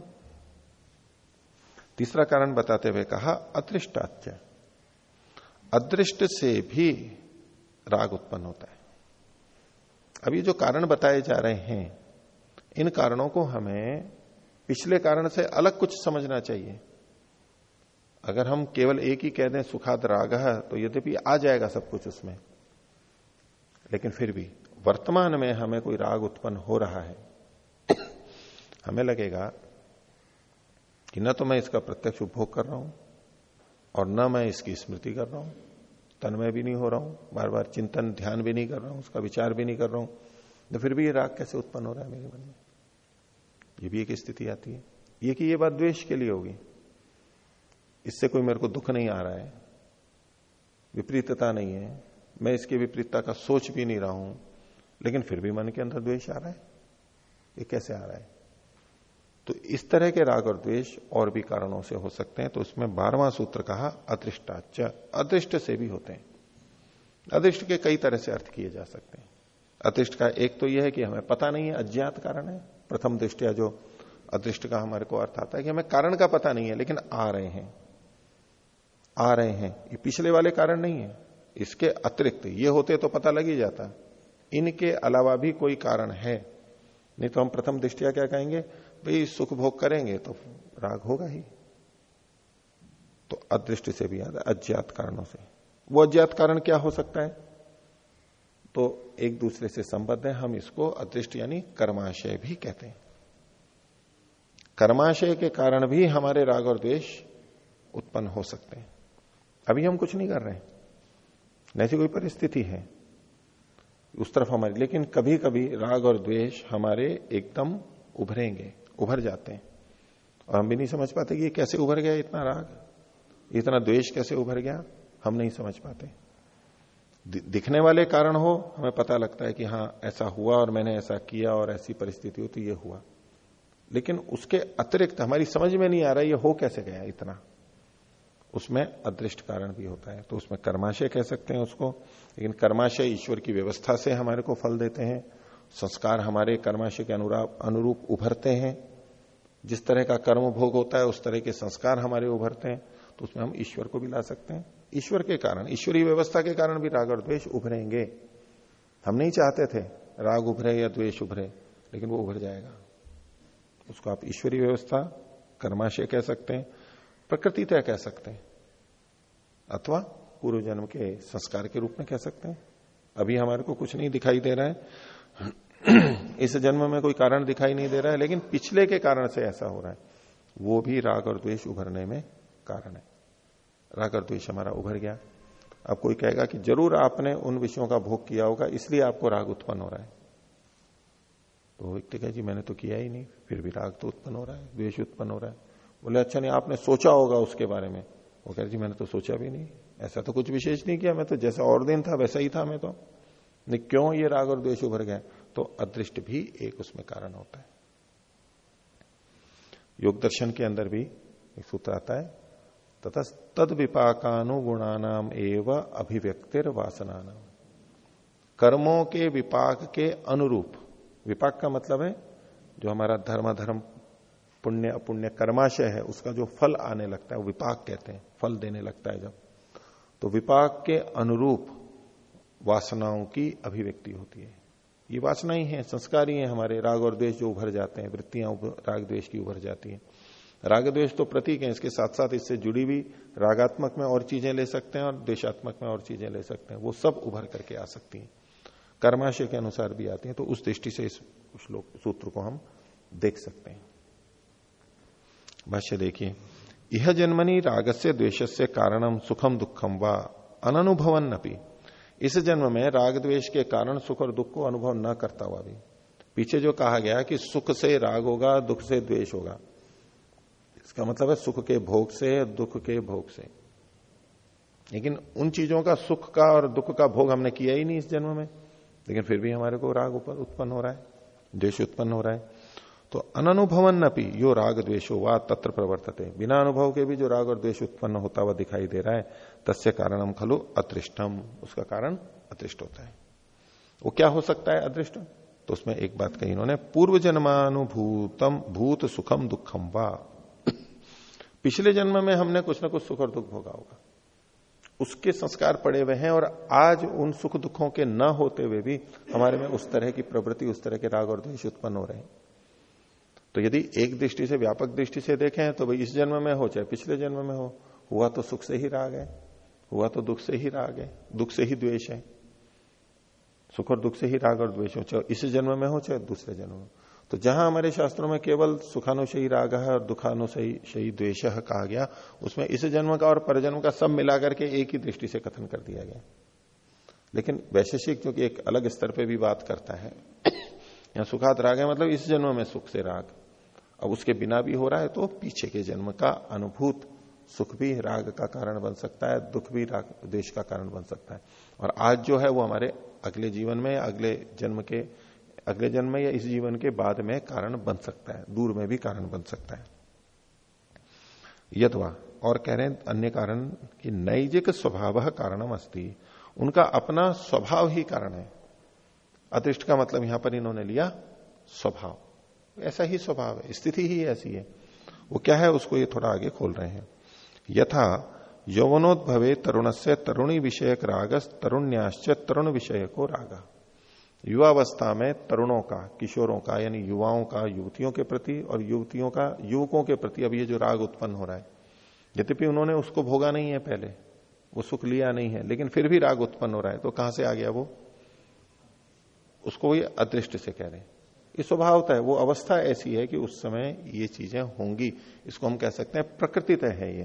तीसरा कारण बताते हुए कहा अतृष्टाच्य अदृष्ट से भी राग उत्पन्न होता है। अब ये जो कारण बताए जा रहे हैं, इन कारणों को हमें पिछले कारण से अलग कुछ समझना चाहिए। अगर हम केवल एक ही कह दें सुखाद राग तो यद्यपि आ जाएगा सब कुछ उसमें। लेकिन फिर भी, वर्तमान में हमें कोई राग उत्पन्न हो रहा है, हमें लगेगा कि न तो मैं इसका प्रत्यक्ष उपभोग कर रहा हूँ, और न मैं इसकी स्मृति कर रहा हूँ। तन्मय भी नहीं हो रहा हूँ बार बार चिंतन, ध्यान भी नहीं कर रहा हूँ, उसका विचार भी नहीं कर रहा हूँ तो फिर भी ये राग कैसे उत्पन्न हो रहा है मेरे मन में? ये भी एक स्थिति आती है। ये कि ये बात द्वेष के लिए होगी इससे कोई मेरे को दुख नहीं आ रहा है, विपरीतता नहीं है, मैं इसकी विपरीतता का सोच भी नहीं रहा हूँ, लेकिन फिर भी मन के अंदर द्वेष आ रहा है। ये कैसे आ रहा है? तो इस तरह के राग और द्वेष और भी कारणों से हो सकते हैं तो उसमें बारवां सूत्र कहा अदृष्टाच अदृष्ट से भी होते हैं। अदृष्ट के कई तरह से अर्थ किए जा सकते हैं। अदृष्ट का एक तो यह है कि हमें पता नहीं है, अज्ञात कारण है। प्रथम दृष्टिया जो अदृष्ट का हमारे को अर्थ आता है कि हमें कारण का पता नहीं है, लेकिन आ रहे हैं। आ रहे हैं। ये पिछले वाले कारण नहीं है। इसके अतिरिक्त ये होते तो पता लग ही जाता। इनके अलावा भी कोई कारण है। नहीं तो हम प्रथम दृष्टिया क्या कहेंगे? भाई, सुख भोग करेंगे तो राग होगा ही। तो अदृष्टि से भी है अज्ञात कारणों से। वो अज्ञात कारण क्या हो सकता है? तो एक दूसरे से संबद्ध है। हम इसको अदृष्ट यानी कर्माशय भी कहते हैं। कर्माशय के कारण भी हमारे राग और द्वेष उत्पन्न हो सकते हैं। अभी हम कुछ नहीं कर रहे हैं। ऐसी कोई परिस्थिति है? उस तरफ़ हमारी, लेकिन कभी कभी राग और द्वेष हमारे एकदम उभरेंगे, उभर जाते हैं। और हम भी नहीं समझ पाते कि ये कैसे उभर गया इतना राग? इतना द्वेष कैसे उभर गया? हम नहीं समझ पाते। दिखने वाले कारण हो, हमें पता लगता है कि हाँ ऐसा हुआ और मैंने ऐसा किया और ऐसी परिस्थिति हो तो ये हुआ। लेकिन उसके अतिरिक्त हमारी समझ में नहीं आ रहा, ये हो कैसे गया इतना? उसमें अदृष्ट कारण भी होता है। तो उसमें कर्माशय कह सकते हैं उसको। लेकिन कर्माशय ईश्वर की व्यवस्था से हमारे को फल देते हैं। संस्कार हमारे कर्माशय के अनुरूप उभरते हैं। जिस तरह का कर्म भोग होता है, उस तरह के संस्कार हमारे उभरते हैं। तो उसमें हम ईश्वर को भी ला सकते हैं। ईश्वर के कारण, ईश्वरीय व्यवस्था के कारण भी राग और द्वेष उभरेंगे। हम नहीं चाहते थे, राग उभरे या द्वेष उभरे, लेकिन वो उभर जाएगा। उसको आप ईश्वरीय व्यवस्था, कर्माशय कह सकते हैं। प्रकृति तय कह सकते हैं। अथवा पूर्व जन्म के संस्कार के रूप में कह सकते हैं। अभी हमारे को कुछ नहीं दिखाई दे रहा है। इस जन्म में कोई कारण दिखाई नहीं दे रहा है, लेकिन पिछले के कारण से ऐसा हो रहा है। वो भी राग और द्वेष उभरने में कारण है। राग और द्वेष हमारा उभर गया। अब कोई कहेगा कि ज़रूर आपने उन विषयों का भोग किया होगा, इसलिए आपको राग उत्पन्न हो रहा है। तो व्यक्ति कहे जी, मैंने तो किया ही नहीं, फिर भी राग तो उत्पन्न हो रहा है, द्वेष उत्पन्न हो रहा है। बोले अच्छा नहीं, आपने सोचा होगा उसके बारे में. वो कह रहे, जी, मैंने तो सोचा भी नहीं। ऐसा तो कुछ विशेष नहीं किया। मैं तो जैसा और दिन था, वैसा ही था मैं तो। नहीं, क्यों ये राग और द्वेष उभर गए? तो अदृष्ट भी एक उसमें कारण होता है। योग दर्शन के अंदर भी एक सूत्र आता है तथा तद विपाकानुगुणानाम एवं अभिव्यक्तिर वासना कर्मों के विपाक के अनुरूप। विपाक का मतलब है जो हमारा धर्म धर्म पुण्य अपुण्य कर्माशय है, उसका जो फल आने लगता है विपाक कहते हैं, फल देने लगता है जब। तो विपाक के अनुरूप वासनाओं की अभिव्यक्ति होती है। ये वासना ही है, संस्कार ही है हमारे, राग और द्वेष जो उभर जाते हैं, वृत्तियाँ राग द्वेष की उभर जाती है। राग द्वेष तो प्रतीक है, इसके साथ साथ इससे जुड़ी भी रागात्मक में और चीज़ें ले सकते हैं और देशात्मक में और चीज़ें ले सकते हैं, वो सब उभर करके आ सकती हैं। कर्माशय के अनुसार भी आती हैं तो उस दृष्टि से इस श्लोक, सूत्र को हम देख सकते हैं। भाष्य देखिए यह जन्मनी राग से द्वेश से कारणम सुखम दुखम व? अनुभवन अपनी इस जन्म में राग द्वेष के कारण सुख और दुख को अनुभव न करता हुआ भी। पीछे जो कहा गया कि सुख से राग होगा, दुख से द्वेष होगा। इसका मतलब है सुख के भोग से, दुख के भोग से। लेकिन उन चीज़ों का सुख का और दुख का भोग हमने किया ही नहीं इस जन्म में। लेकिन फिर भी हमारे को राग ऊपर उत्पन्न हो रहा है, द्वेष उत्पन्न हो रहा है। तो अनुभवन नपी यो राग द्वेषो वा तत्र प्रवर्तते। बिना अनुभव के भी जो राग और द्वेष उत्पन्न होता हुआ दिखाई दे रहा है, तस्य कारणम खलु अतृष्टम उसका कारण अतृष्ट होता है। वो क्या हो सकता है अदृष्ट? तो उसमें एक बात कही इन्होंने पूर्व जन्मानुभूतम भूत सुखम दुखम वा। पिछले जन्म में हमने कुछ ना कुछ सुख और दुख भोगा होगा। उसके संस्कार पड़े हुए हैं और आज उन सुख दुखों के न होते हुए भी हमारे में उस तरह की प्रवृत्ति, उस तरह के राग और द्वेष उत्पन्न हो रहे हैं। तो यदि एक दृष्टि से व्यापक दृष्टि से देखें तो भाई इस जन्म में हो, चाहे पिछले जन्म में हो, हुआ तो सुख से ही राग है, हुआ तो दुख से ही राग है, दुख से ही द्वेष है। सुख और दुख से ही राग और द्वेष हो, चाहे इस जन्म में हो, चाहे दूसरे जन्म में। तो जहाँ हमारे शास्त्रों में केवल सुखानुशयी राग है और दुखानुशयी शही द्वेश कहा गया, उसमें इस जन्म का और परजन्म का सब मिलाकर के एक ही दृष्टि से कथन कर दिया गया। लेकिन वैशेषिक जो कि एक अलग स्तर पे भी बात करता है, यहाँ सुखात राग है मतलब इस जन्म में सुख से राग। अब उसके बिना भी हो रहा है तो पीछे के जन्म का अनुभूत सुख भी राग का कारण बन सकता है, दुख भी राग, देश का कारण बन सकता है। और आज जो है वो हमारे अगले जीवन में, अगले जन्म के, अगले जन्म में या इस जीवन के बाद में कारण बन सकता है, दूर में भी कारण बन सकता है। यथवा, और कह रहे हैं, अन्य कारण कि नैजिक स्वभाव कारणम अस्ति। उनका अपना स्वभाव ही कारण है। अदृष्ट का मतलब यहाँ पर इन्होंने लिया स्वभाव। ऐसा ही स्वभाव है, स्थिति ही ऐसी है। वो क्या है, उसको ये थोड़ा आगे खोल रहे हैं। यथा यौवनोद्भवे तरुण से तरुणी विषयक रागस तरुण्याश्च तरुण विषय को रागा। युवावस्था में तरुणों का, किशोरों का, यानी युवाओं का, युवतियों के प्रति और युवतियों का, युवकों के प्रति अब ये जो राग उत्पन्न हो रहा है, यद्यपि उन्होंने उसको भोगा नहीं है पहले, वो सुख लिया नहीं है, लेकिन फिर भी राग उत्पन्न हो रहा है तो कहाँ से आ गया वो? उसको ये अदृष्ट से कह रहे हैं। ये स्वभावता है, वो अवस्था ऐसी है कि उस समय ये चीज़ें होंगी। इसको हम कह सकते हैं प्रकृति तय है ये।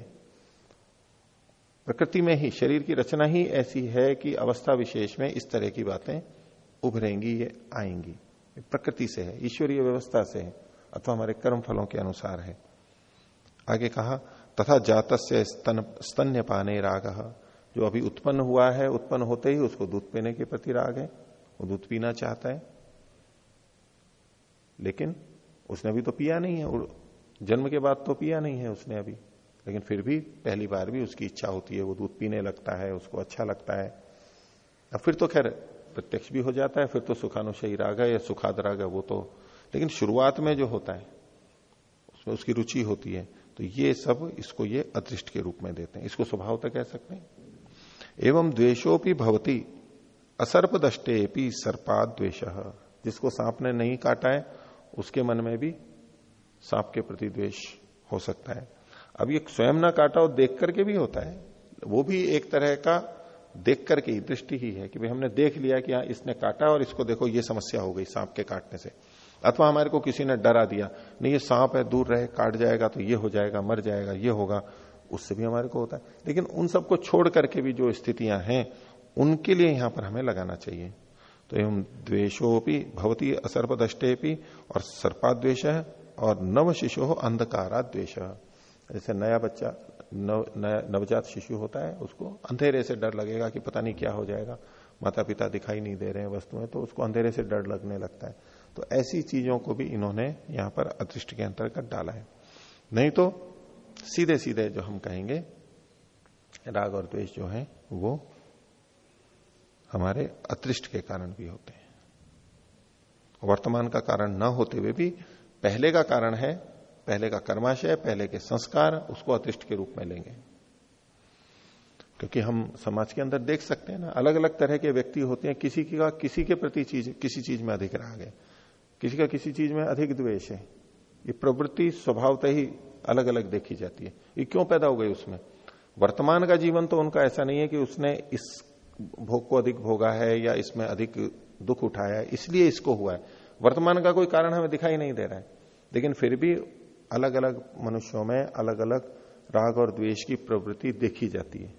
प्रकृति में ही, शरीर की रचना ही ऐसी है कि अवस्था विशेष में इस तरह की बातें उभरेंगी, ये आएँगी। प्रकृति से है, ईश्वरीय व्यवस्था से है, अथवा हमारे कर्म फलों के अनुसार है। आगे कहा, तथा जात से स्तन स्तन्य पाने राग। जो अभी उत्पन्न हुआ है, उत्पन्न होते ही उसको दूध पीने के प्रति राग है। वो दूध पीना चाहता है। लेकिन उसने अभी तो पिया नहीं है जन्म के बाद तो पिया नहीं है उसने अभी। लेकिन फिर भी पहली बार भी उसकी इच्छा होती है, वो दूध पीने लगता है, उसको अच्छा लगता है। अब फिर तो खैर प्रत्यक्ष भी हो जाता है, फिर तो सुखानुशयी राग है या सुखाद राग है, वो तो लेकिन शुरुआत में जो होता है, उसमें उसकी रुचि होती है तो ये सब इसको ये अदृष्ट के रूप में देते हैं। इसको स्वभाव तक कह सकते हैं। एवं द्वेशोपी भवती असर्प दष्टे सर्पाद द्वेश जिसको सांप ने नहीं काटा है उसके मन में भी सांप के प्रति द्वेष हो सकता है। अब ये स्वयं ना काटा और देख करके भी होता है। वो भी एक तरह का देख करके ही, दृष्टि ही है कि भाई हमने देख लिया कि हाँ इसने काटा और इसको देखो, ये समस्या हो गई सांप के काटने से। अथवा हमारे को किसी ने डरा दिया, नहीं, ये सांप है, दूर रहे, काट जाएगा तो ये हो जाएगा, मर जाएगा, ये होगा, उससे भी हमारे को होता है। लेकिन उन सबको छोड़ करके भी जो स्थितियाँ हैं, उनके लिए यहाँ पर हमें लगाना चाहिए। तो एवं द्वेशोपी भवती असर्पदष्टे और सर्पाद्वेश और नव शिशु हो अंधकारा द्वेश जैसे नया बच्चा नव, नवजात शिशु होता है उसको अंधेरे से डर लगेगा कि पता नहीं क्या हो जाएगा। माता पिता दिखाई नहीं दे रहे हैं वस्तुएँ तो उसको अंधेरे से डर लगने लगता है। तो ऐसी चीज़ों को भी इन्होंने यहाँ पर अदृष्ट के अंतर्गत डाला है। नहीं तो सीधे सीधे जो हम कहेंगे राग और द्वेष जो है वो हमारे अतृष्ट के कारण भी होते हैं। वर्तमान का कारण न होते हुए भी पहले का कारण है, पहले का कर्माशय पहले के संस्कार उसको अतिष्ट के रूप में लेंगे। क्योंकि हम समाज के अंदर देख सकते हैं ना अलग अलग तरह के व्यक्ति होते हैं, किसी का, किसी के प्रति चीज़, किसी चीज़ में अधिक राग है, किसी का किसी चीज़ में अधिक द्वेष है। ये प्रवृत्ति स्वभावतः ही अलग अलग देखी जाती है। ये क्यों पैदा हो गई उसमें? वर्तमान का जीवन तो उनका ऐसा नहीं है कि उसने इस भोग को अधिक भोगा है या इसमें अधिक दुख उठाया है, इसलिए इसको हुआ है। वर्तमान का कोई कारण हमें दिखाई नहीं दे रहा है। लेकिन फिर भी अलग अलग मनुष्यों में अलग अलग राग और द्वेष की प्रवृत्ति देखी जाती है।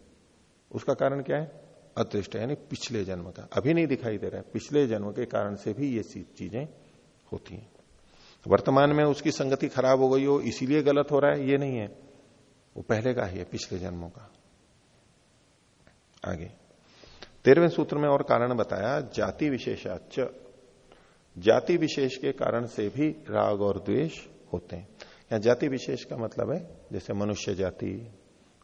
उसका कारण क्या है? अदृष्ट, यानी पिछले जन्म का। अभी नहीं दिखाई दे रहा है। पिछले जन्म के कारण से भी ये चीज़ें होती हैं। वर्तमान में उसकी संगति खराब हो गई हो, इसीलिए गलत हो रहा है, ये नहीं है। वो पहले का ही है, पिछले जन्मों का। आगे। तेरहवें सूत्र में और कारण बताया, जाति विशेषाच जाति विशेष के कारण से भी राग और द्वेष होते हैं। या जाति विशेष का मतलब है, जैसे मनुष्य जाति,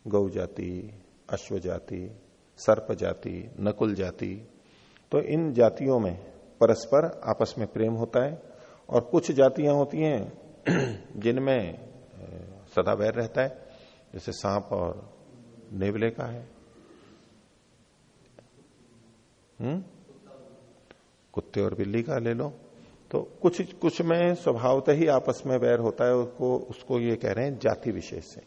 गौ जाति, अश्व जाति, सर्प जाति, नकुल जाति। तो इन जातियों में परस्पर आपस में प्रेम होता है और कुछ जातियाँ होती हैं, जिनमें सदा वैर रहता है, जैसे सांप और नेवले का है। हम्म? कुत्ते और बिल्ली का ले लो। तो कुछ कुछ में स्वभावतः ही आपस में वैर होता है, उसको उसको ये कह रहे हैं जाति विशेष। से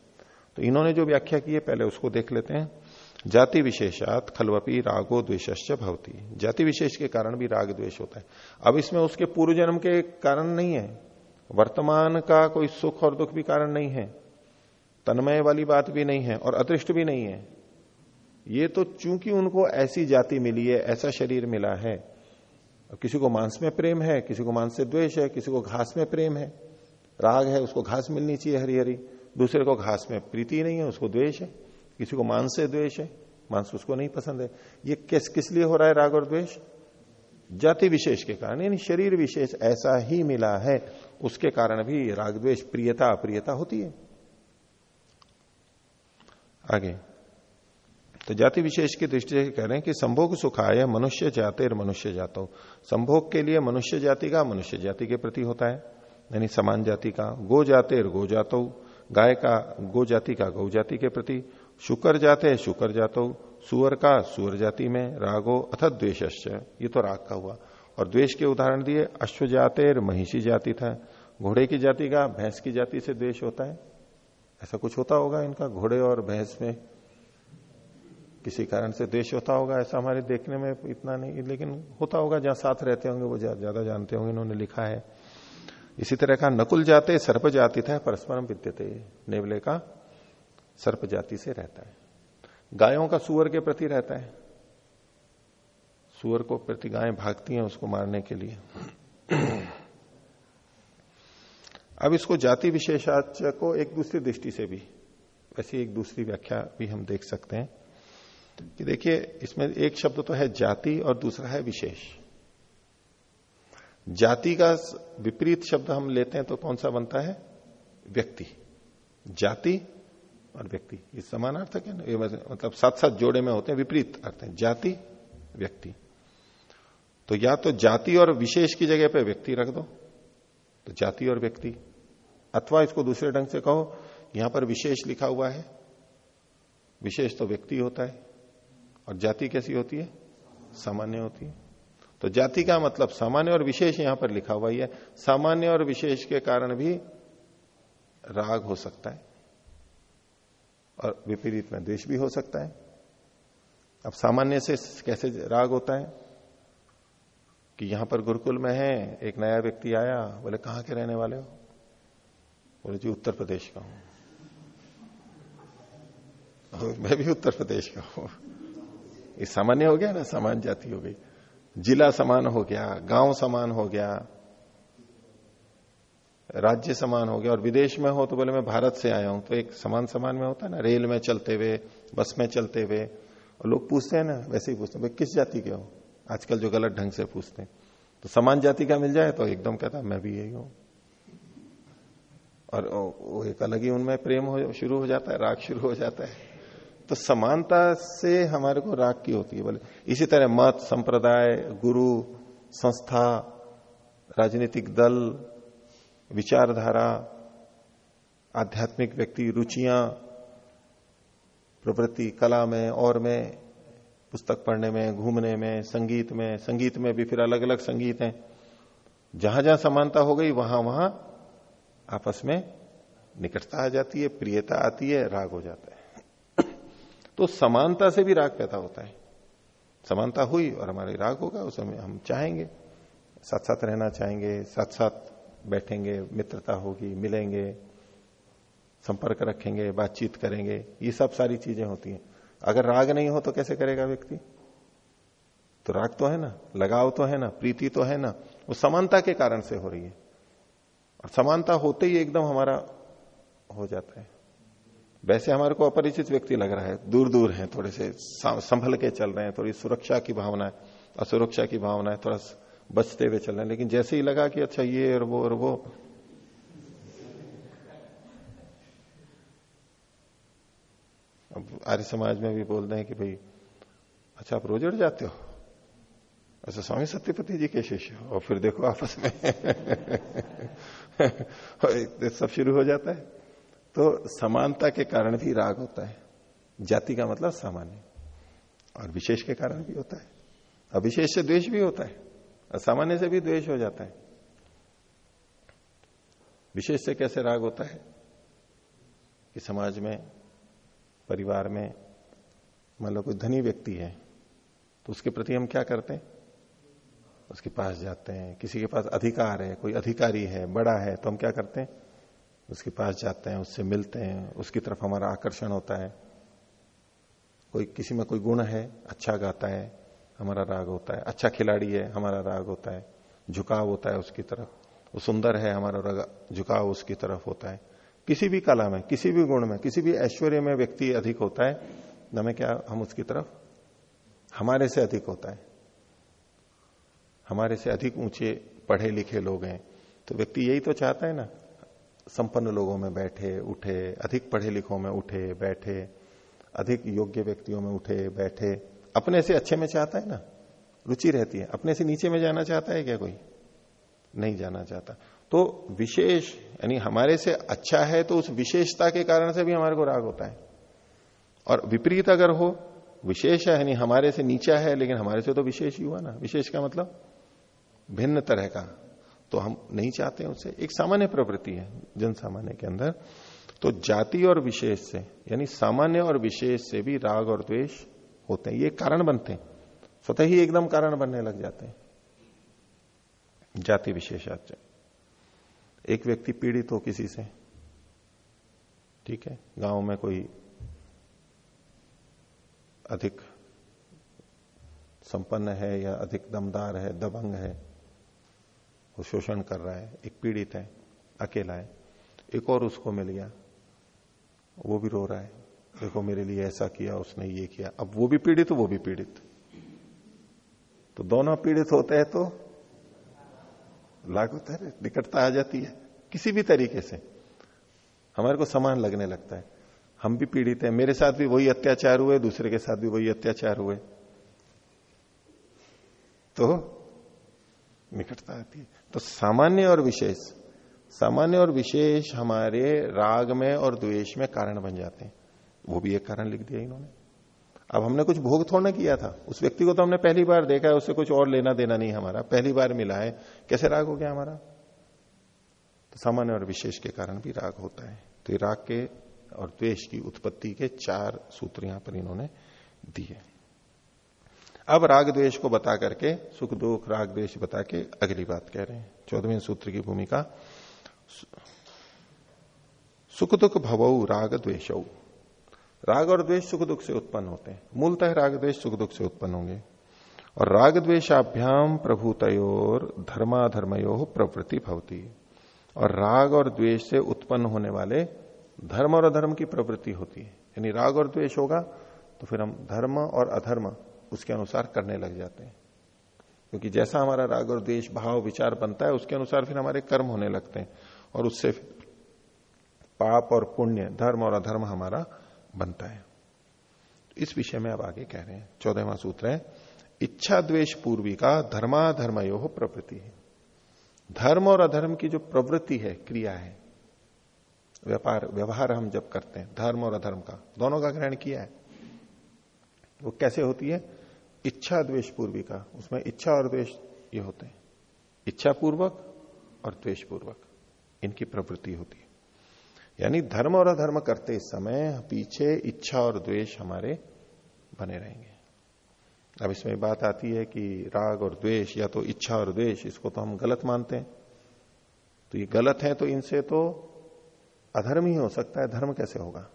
तो इन्होंने जो व्याख्या की है, पहले उसको देख लेते हैं। जाति विशेषात खलवपी रागो द्वेश्य भवती। जाति विशेष के कारण भी राग द्वेष होता है। अब इसमें उसके पूर्व जन्म के कारण नहीं है। वर्तमान का कोई सुख और दुख भी कारण नहीं है। तन्मय वाली बात भी नहीं है और अदृष्ट भी नहीं है। ये तो चूँकि उनको ऐसी जाति मिली है, ऐसा शरीर मिला है। किसी को मांस में प्रेम है, किसी को मांस से द्वेष है, किसी को घास में प्रेम है। राग है, उसको घास मिलनी चाहिए हरी हरी दूसरे को घास में प्रीति नहीं है, उसको द्वेष है। किसी को मांस से द्वेष है, मांस उसको नहीं पसंद है। ये किस किस लिए हो रहा है राग और द्वेष? जाति विशेष के कारण, यानी शरीर विशेष ऐसा ही मिला है, उसके कारण भी राग द्वेष प्रियता अप्रियता होती है। आगे। तो जाति विशेष की दृष्टि से कह रहे हैं कि संभोग सुखाय मनुष्य जाते और मनुष्य जातो। संभोग के लिए मनुष्य जाति का मनुष्य जाति के प्रति होता है। यानी समान जाति का गो जाते और गो जातो। गाय का गो जाति का गौ जाति के प्रति। शुकर जाते शुकर जातो। सुअर का सुअर जाति में रागो अथ द्वेश ये तो राग का हुआ। और द्वेष के उदाहरण दिए, अश्व जाते महिषी जाति था। घोड़े की जाति का, भैंस की जाति से द्वेष होता है। ऐसा कुछ होता होगा इनका, घोड़े और भैंस में किसी कारण से द्वेष होता होगा, ऐसा हमारे देखने में इतना नहीं, लेकिन होता होगा, जहाँ साथ रहते होंगे, वो ज़्यादा जानते होंगे, इन्होंने लिखा है। इसी तरह का नकुल जाते, सर्प जाति था, परस्परम विद्यते, नेवले का सर्प जाति से रहता है। गायों का सुअर के प्रति रहता है। सुअर को प्रति गायें भागती हैं उसको मारने के लिए। अब इसको जाति विशेषाच को एक दूसरी दृष्टि से भी, वैसी एक दूसरी व्याख्या भी हम देख सकते हैं। कि देखिए, इसमें एक शब्द तो है जाति और दूसरा है विशेष। जाति का विपरीत शब्द हम लेते हैं तो कौन सा बनता है? व्यक्ति। जाति और व्यक्ति। ये अर्थ है ना मतलब साथ साथ जोड़े में होते हैं, विपरीत अर्थ है। जाति, व्यक्ति। तो या तो जाति और विशेष की जगह पे व्यक्ति रख दो तो जाति और व्यक्ति। अथवा इसको दूसरे ढंग से कहो, यहाँ पर विशेष लिखा हुआ है। विशेष तो व्यक्ति होता है। और जाति कैसी होती है? सामान्य होती है। तो जाति का मतलब सामान्य और विशेष यहाँ पर लिखा हुआ ही है। सामान्य और विशेष के कारण भी राग हो सकता है और विपरीत में द्वेष भी हो सकता है। अब सामान्य से कैसे राग होता है? कि यहाँ पर गुरुकुल में है, एक नया व्यक्ति आया, बोले, कहाँ के रहने वाले हो? बोले, जी, उत्तर प्रदेश का हूँ। मैं भी उत्तर प्रदेश का हूँ। ये सामान्य हो गया ना, समान जाति हो गई। जिला समान हो गया, गाँव समान हो गया, राज्य समान हो गया, और विदेश में हो तो बोले मैं भारत से आया हूँ तो एक समान समान में होता है ना, रेल में चलते हुए, बस में चलते हुए, और लोग पूछते हैं ना, वैसे ही पूछते हैं किस जाति के हो? आजकल जो गलत ढंग से पूछते हैं। तो समान जाति का मिल जाए तो एकदम कहता मैं भी यही हूँ। और वो एक अलग ही उनमें प्रेम हो, शुरू हो जाता है, राग शुरू हो जाता है। तो समानता से हमारे को राग की होती है, बोले। इसी तरह मत, संप्रदाय, गुरु, संस्था, राजनीतिक दल, विचारधारा, आध्यात्मिक व्यक्ति, रुचियाँ, प्रवृत्ति, कला में, और में, पुस्तक पढ़ने में, घूमने में, संगीत में संगीत में भी फिर अलग अलग संगीत हैं। जहाँ जहाँ समानता हो गई वहाँ वहाँ आपस में निकटता आ जाती है, प्रियता आती है, राग हो जाता है। तो समानता से भी राग पैदा होता है। समानता हुई और हमारे राग होगा, उस समय हम चाहेंगे। साथ साथ रहना चाहेंगे साथ साथ बैठेंगे, मित्रता होगी, मिलेंगे, संपर्क रखेंगे, बातचीत करेंगे। ये सब सारी चीज़ें होती हैं। अगर राग नहीं हो तो कैसे करेगा व्यक्ति? तो राग तो है ना, लगाव तो है ना, प्रीति तो है ना, वो समानता के कारण से हो रही है। और समानता होते ही एकदम हमारा हो जाता है। वैसे हमारे को अपरिचित व्यक्ति लग रहा है दूर दूर है, थोड़े से संभल के चल रहे हैं, थोड़ी सुरक्षा की भावना है, असुरक्षा की भावना है, थोड़ा बचते हुए चल रहे हैं, लेकिन जैसे ही लगा कि अच्छा ये और वो और वो। अब आर्य समाज में भी बोल रहे हैं कि भाई अच्छा आप रोज उड़ जाते हो? अच्छा स्वामी सत्यपति जी के शिष्य और फिर देखो आपस में। सब शुरू हो जाता है। तो समानता के कारण भी राग होता है। जाति का मतलब सामान्य। और विशेष के कारण भी होता है। अविशेष से द्वेष भी होता है। असामान्य से भी द्वेष हो जाता है। विशेष से कैसे राग होता है? कि समाज में, परिवार में, मान लो कोई धनी व्यक्ति है तो उसके प्रति हम क्या करते हैं? उसके पास जाते हैं। किसी के पास अधिकार है, कोई अधिकारी है, बड़ा है तो हम क्या करते हैं? उसके पास जाते हैं, उससे मिलते हैं, उसकी तरफ़ हमारा आकर्षण होता है। कोई किसी में कोई गुण है अच्छा गाता है, हमारा राग होता है। अच्छा खिलाड़ी है, हमारा राग होता है। झुकाव होता है उसकी तरफ़। वो सुंदर है, हमारा झुकाव उसकी तरफ़ होता है। किसी भी कला में, किसी भी गुण में, किसी भी ऐश्वर्य में व्यक्ति अधिक होता है हमें क्या, हम उसकी तरफ़? हमारे से अधिक होता है। हमारे से अधिक ऊँचे पढ़े लिखे लोग हैं। तो व्यक्ति यही तो चाहता है ना संपन्न लोगों में बैठे, उठे, अधिक पढ़े लिखों में उठे, बैठे, अधिक योग्य व्यक्तियों में उठे, बैठे। अपने से अच्छे में चाहता है ना? रुचि रहती है। अपने से नीचे में जाना चाहता है क्या कोई? नहीं जाना चाहता। तो विशेष, यानी हमारे से अच्छा है तो उस विशेषता के कारण से भी हमारे को राग होता है। और विपरीत अगर हो, विशेष है, यानी हमारे से नीचा है, लेकिन हमारे से तो विशेष ही हुआ ना। विशेष का मतलब भिन्न तरह का। तो हम नहीं चाहते उसे। एक सामान्य प्रवृत्ति है जन सामान्य के अंदर। तो जाति और विशेष से, यानी सामान्य और विशेष से भी राग और द्वेष होते हैं। ये कारण बनते हैं। स्वतः ही एकदम कारण बनने लग जाते हैं। जाति विशेषाच एक व्यक्ति पीड़ित हो किसी से, ठीक है, गाँव में कोई अधिक संपन्न है या अधिक दमदार है, दबंग है वो शोषण कर रहा है, एक पीड़ित है, अकेला है, एक और उसको मिल गया, वो भी रो रहा है, देखो मेरे लिए ऐसा किया, उसने ये किया, अब वो भी पीड़ित, वो भी पीड़ित। तो दोनों पीड़ित होते हैं तो लागू है, निकटता आ जाती है, किसी भी तरीके से। हमारे को समान लगने लगता है। हम भी पीड़ित हैं, मेरे साथ भी वही अत्याचार हुए, दूसरे के साथ भी वही अत्याचार हुए। तो निकटता आती है। तो सामान्य और विशेष, सामान्य और विशेष हमारे राग में और द्वेष में कारण बन जाते हैं। वो भी एक कारण लिख दिया इन्होंने। अब हमने कुछ भोग थोड़ा किया था। उस व्यक्ति को तो हमने पहली बार देखा है उससे कुछ और लेना देना नहीं हमारा। पहली बार मिला है। कैसे राग हो गया हमारा? तो सामान्य और विशेष के कारण भी राग होता है। तो राग के और द्वेष की उत्पत्ति के चार सूत्र यहाँ पर इन्होंने दिए। अब राग द्वेष को बता करके, सुख दुख राग द्वेष बता के अगली बात कह रहे हैं। चौदहवें सूत्र की भूमिका, सुख दुख भवऊ राग द्वेश राग और द्वेष सुख दुख से उत्पन्न होते हैं। मूलतः राग द्वेष सुख दुख से उत्पन्न होंगे। और राग द्वेशाभ्याम प्रभुतयोर धर्माधर्मयो प्रवृत्ति भवती। और राग और द्वेष से उत्पन्न होने वाले धर्म और अधर्म की प्रवृत्ति होती है। यानी राग और द्वेष होगा तो फिर हम धर्म और अधर्म उसके अनुसार करने लग जाते हैं। क्योंकि जैसा हमारा राग और द्वेष, भाव, विचार बनता है, उसके अनुसार फिर हमारे कर्म होने लगते हैं। और उससे पाप और पुण्य, धर्म और अधर्म हमारा बनता है। इस विषय में अब आगे कह रहे हैं। चौदहवा सूत्र है, इच्छा द्वेष पूर्वी का धर्माधर्मयो प्रवृत्ति है। धर्म और अधर्म की जो प्रवृत्ति है, क्रिया है, व्यापार, व्यवहार हम जब करते हैं, धर्म और अधर्म का, दोनों का ग्रहण किया है, वो कैसे होती है? इच्छा द्वेष पूर्वी का, उसमें इच्छा और द्वेष ये होते हैं। इच्छा पूर्वक और द्वेष पूर्वक इनकी प्रवृत्ति होती है। यानी धर्म और अधर्म करते समय पीछे इच्छा और द्वेष हमारे बने रहेंगे। अब इसमें बात आती है कि राग और द्वेष, या तो इच्छा और द्वेष, इसको तो हम गलत मानते हैं। तो ये गलत है तो इनसे तो अधर्म ही हो सकता है, धर्म कैसे होगा?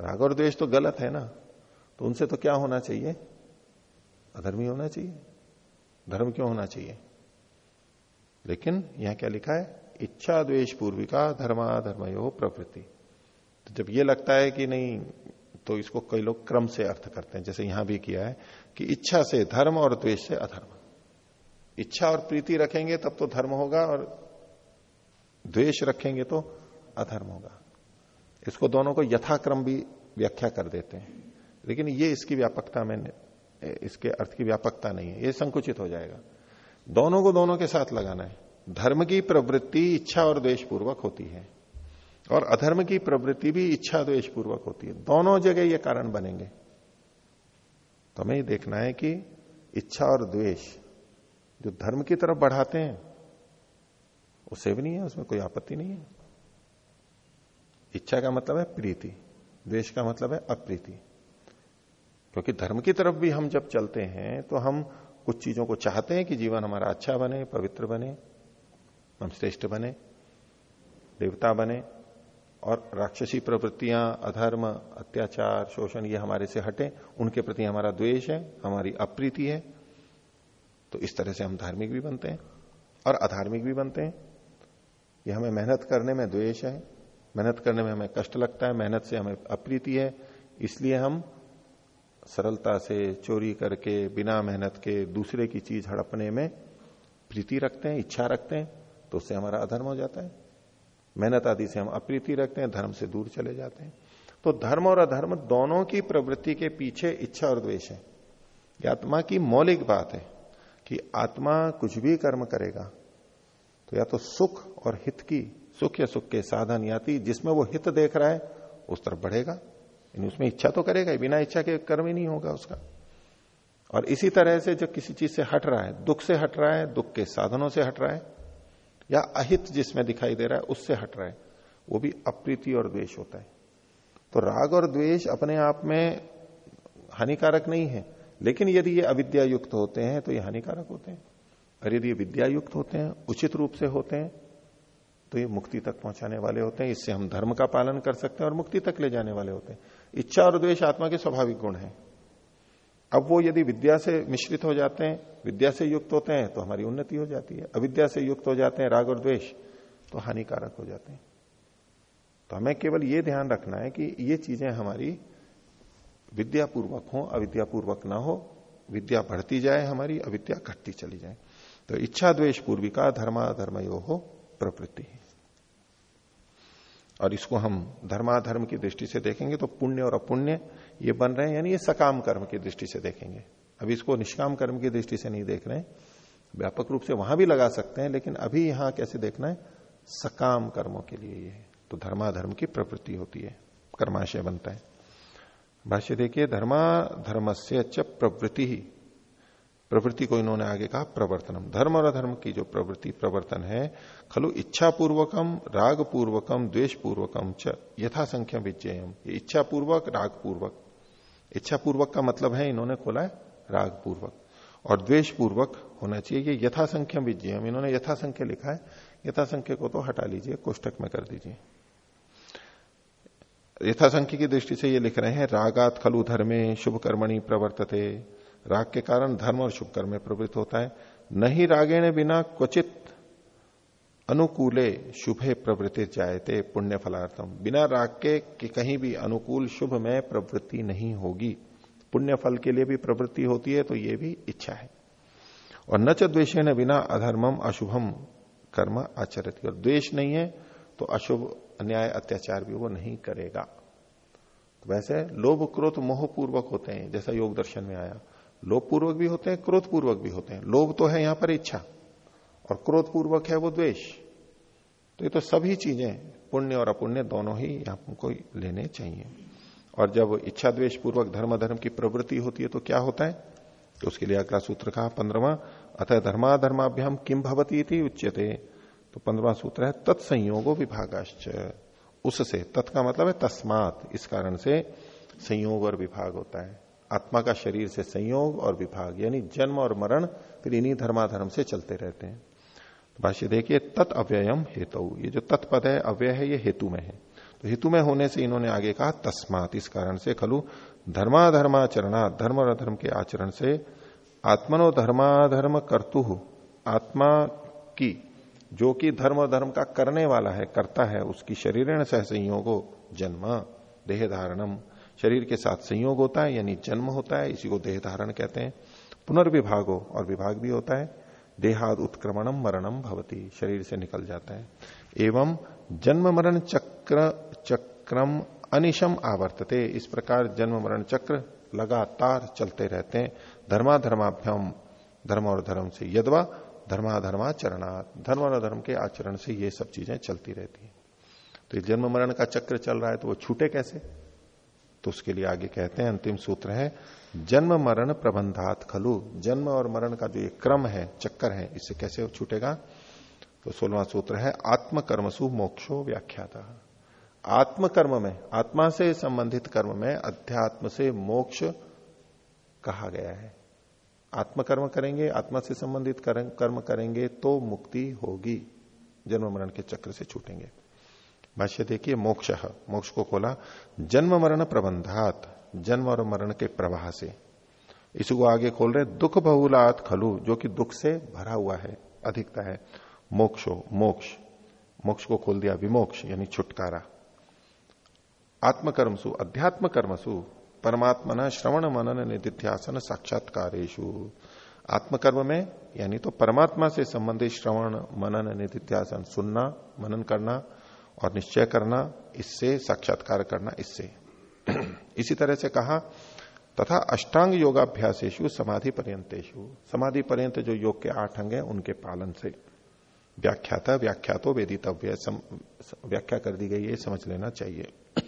राग और द्वेष तो गलत है ना। तो उनसे तो क्या होना चाहिए? अधर्म होना चाहिए। धर्म क्यों होना चाहिए? लेकिन यहाँ क्या लिखा है? इच्छा द्वेष पूर्विका धर्मा धर्माधर्मयो प्रवृत्ति। तो जब ये लगता है कि नहीं तो इसको कई लोग क्रम से अर्थ करते हैं। जैसे यहाँ भी किया है कि इच्छा से धर्म और द्वेष से अधर्म। इच्छा और प्रीति रखेंगे तब तो धर्म होगा और द्वेष रखेंगे तो अधर्म होगा। इसको दोनों को यथाक्रम भी व्याख्या कर देते हैं। लेकिन ये इसकी व्यापकता में इसके अर्थ की व्यापकता नहीं है। ये संकुचित हो जाएगा। दोनों को दोनों के साथ लगाना है। धर्म की प्रवृत्ति इच्छा और द्वेश पूर्वक होती है। और अधर्म की प्रवृत्ति भी इच्छा द्वेष पूर्वक होती है। दोनों जगह ये कारण बनेंगे। तो हमें देखना है कि इच्छा और द्वेष जो धर्म की तरफ़ बढ़ाते हैं, उसे भी नहीं है, उसमें कोई आपत्ति नहीं है। इच्छा का मतलब है प्रीति, द्वेष का मतलब है अप्रीति। क्योंकि धर्म की तरफ़ भी हम जब चलते हैं तो हम कुछ चीज़ों को चाहते हैं कि जीवन हमारा अच्छा बने, पवित्र बने, हम श्रेष्ठ बने, देवता बने, और राक्षसी प्रवृत्तियाँ, अधर्म, अत्याचार, शोषण, ये हमारे से हटे, उनके प्रति हमारा द्वेष है, हमारी अप्रीति है तो इस तरह से हम धार्मिक भी बनते हैं, और अधार्मिक भी बनते हैं। ये हमें मेहनत करने में द्वेष है, मेहनत करने में हमें कष्ट लगता है, मेहनत से हमें अप्रीति है, इसलिए हम सरलता से चोरी करके, बिना मेहनत के दूसरे की चीज़ हड़पने में प्रीति रखते हैं, इच्छा रखते हैं तो उससे हमारा अधर्म हो जाता है। मेहनत आदि से हम अप्रीति रखते हैं, धर्म से दूर चले जाते हैं। तो धर्म और अधर्म दोनों की प्रवृत्ति के पीछे इच्छा और द्वेष है। आत्मा की मौलिक बात है कि आत्मा कुछ भी कर्म करेगा तो या तो सुख और हित की, सुख या सुख के साधन याति, जिसमें वो हित देख रहा है, उस तरफ़ बढ़ेगा। उसमें इच्छा तो करेगा ही, बिना इच्छा के कर्म ही नहीं होगा उसका। और इसी तरह से जो किसी चीज़ से हट रहा है, दुख से हट रहा है, दुख के साधनों से हट रहा है, या अहित जिसमें दिखाई दे रहा है, उससे हट रहा है, वो भी अप्रीति और द्वेष होता है। तो राग और द्वेष अपने आप में हानिकारक नहीं है, लेकिन यदि ये अविद्या युक्त होते हैं तो ये हानिकारक होते हैं। और यदि ये विद्या युक्त होते हैं, उचित रूप से होते हैं तो ये मुक्ति तक पहुँचाने वाले होते हैं, इससे हम धर्म का पालन कर सकते हैं और मुक्ति तक ले जाने वाले होते हैं। इच्छा और द्वेष आत्मा के स्वाभाविक गुण है। अब वो यदि विद्या से मिश्रित हो जाते हैं, विद्या से युक्त होते हैं तो हमारी उन्नति हो जाती है। अविद्या से युक्त हो जाते हैं, राग और द्वेष तो हानिकारक हो जाते हैं। तो हमें केवल ये ध्यान रखना है कि ये चीज़ें हमारी विद्यापूर्वक हो, अविद्यापूर्वक ना हो, विद्या बढ़ती जाए हमारी, अविद्या घटती चली जाए। तो इच्छा, द्वेष पूर्विका धर्माधर्म यो हो, प्रवृत्ति। और इसको हम धर्माधर्म की दृष्टि से देखेंगे तो पुण्य और अपुण्य ये बन रहे हैं, यानी ये सकाम कर्म की दृष्टि से देखेंगे। अभी इसको निष्काम कर्म की दृष्टि से नहीं देख रहे हैं। व्यापक रूप से वहाँ भी लगा सकते हैं, लेकिन अभी यहाँ कैसे देखना है? सकाम कर्मों के लिए ये। तो धर्माधर्म की प्रवृत्ति होती है, कर्माशय बनता है। भाष्य देखिए धर्मा से प्रवृत्ति। ही प्रवृत्ति को इन्होंने आगे कहा, प्रवर्तनम। धर्म और अधर्म की जो प्रवृत्ति, प्रवर्तन है, खलु इच्छा पूर्वकम राग पूर्वकम द्वेष पूर्वकम च यथा संख्या विजयम ये इच्छा पूर्वक राग पूर्वक इच्छा पूर्वक का मतलब है, इन्होंने खोला है राग पूर्वक और द्वेष पूर्वक होना चाहिए, ये यथासंख्यम विजयम इन्होंने यथासंख्य लिखा है, यथासंख्य को तो हटा लीजिए, कोष्टक में कर दीजिए। यथासंख्य की दृष्टि से ये लिख रहे हैं, रागात खलु धर्मे शुभ कर्मणि प्रवर्तते। राग के कारण धर्म और शुभ कर्म में प्रवृत्त होता है। नहीं रागेण बिना क्वचित अनुकूले शुभे प्रवृत्ति जायते पुण्य फलार्थम बिना राग के कि कहीं भी अनुकूल शुभ में प्रवृत्ति नहीं होगी। पुण्य फल के लिए भी प्रवृत्ति होती है तो ये भी इच्छा है। और न च द्वेषे बिना अधर्मम अशुभम कर्म आचरित। और द्वेष नहीं है तो अशुभ अन्याय अत्याचार भी वो नहीं करेगा। तो वैसे लोभ क्रोध मोह पूर्वक होते हैं, जैसा योग दर्शन में आया। लोभ पूर्वक भी होते हैं क्रोध पूर्वक भी होते हैं। लोभ तो है यहाँ पर इच्छा, और क्रोध पूर्वक है वो द्वेष। तो ये तो सभी चीज़ें, पुण्य और अपुण्य, दोनों ही हमको लेने चाहिए। और जब इच्छा द्वेष पूर्वक धर्म धर्म की प्रवृत्ति होती है तो क्या होता है? तो उसके लिए अगला सूत्र कहा, पंद्रवा, अतः धर्माधर्माभ्याम किम भवती थी तो पंद्रवा सूत्र है, तत्संयोगो विभागाश्च। उससे, तत् का मतलब है तस्मात, इस कारण से संयोग और विभाग होता है। आत्मा का शरीर से संयोग और विभाग, यानी जन्म और मरण, फिर इन्हीं धर्माधर्म से चलते रहते हैं। तो भाष्य देखिए, तत् अव्ययम हेतु। ये जो तत्पद है, अव्यय है, ये हेतु में है। तो हेतु में होने से इन्होंने आगे कहा, तस्मात, इस कारण से, खलु धर्माधर्माचरणा धर्म और अधर्म के आचरण से आत्मनो धर्माधर्म कर्तु, आत्मा की, जो कि धर्म और धर्म का करने वाला है, करता है, उसकी शरीर सह संयोगो जन्म देह धारणम शरीर के साथ संयोग होता है, यानी जन्म होता है, इसी को देह धारण कहते हैं। पुनर्विभाग हो और विभाग भी होता है। देहाद उत्क्रमणम मरणम भवती, शरीर से निकल जाता है। एवं जन्म मरण चक्र, चक्रम अनिशम आवर्तते, इस प्रकार जन्म मरण चक्र लगातार चलते रहते हैं। धर्मा धर्माभ्यम धर्म और धर्म से यदवा धर्माधर्माचरणा धर्म और धर्म के आचरण से ये सब चीज़ें चलती रहती है। तो जन्म मरण का चक्र चल रहा है तो वो छूटे कैसे? तो उसके लिए आगे कहते हैं, अंतिम सूत्र है, जन्म मरण प्रबंधात खलु। जन्म और मरण का जो ये क्रम है, चक्कर है इससे कैसे छूटेगा? तो सोलवा सूत्र है, आत्मकर्मसु मोक्षो व्याख्याता। आत्मकर्म में, आत्मा से संबंधित कर्म में अध्यात्म से मोक्ष कहा गया है। आत्मकर्म करेंगे, आत्मा से संबंधित कर्म करेंगे तो मुक्ति होगी। जन्म मरण के चक्र से छूटेंगे। भाष्य देखिए, मोक्ष मोक्ष को खोला। जन्म मरण प्रबंधात, जन्म और मरण के प्रवाह से। इसको आगे खोल रहे, दुख बहुलात खलु, जो कि दुख से भरा हुआ है, अधिकता है। मोक्षो, मोक्ष। मोक्ष को खोल दिया, विमोक्ष, यानी छुटकारा। आत्मकर्मसु अध्यात्म कर्मसु परमात्मा श्रवण मनन निधिध्यासन साक्षात्कारेशु आत्मकर्म में, यानी तो परमात्मा से संबंधित श्रवण, मनन निधिध्यासन सुनना, मनन करना और निश्चय करना, इससे, साक्षात्कार करना, इससे। इसी तरह से कहा, तथा अष्टांग योगाभ्यासेशु समाधि पर्यंतेशु समाधि पर्यंत जो योग के आठ अंग है, उनके पालन से। व्याख्याता, व्याख्यातो वेदितव्य व्याख्या कर दी गई है समझ लेना चाहिए।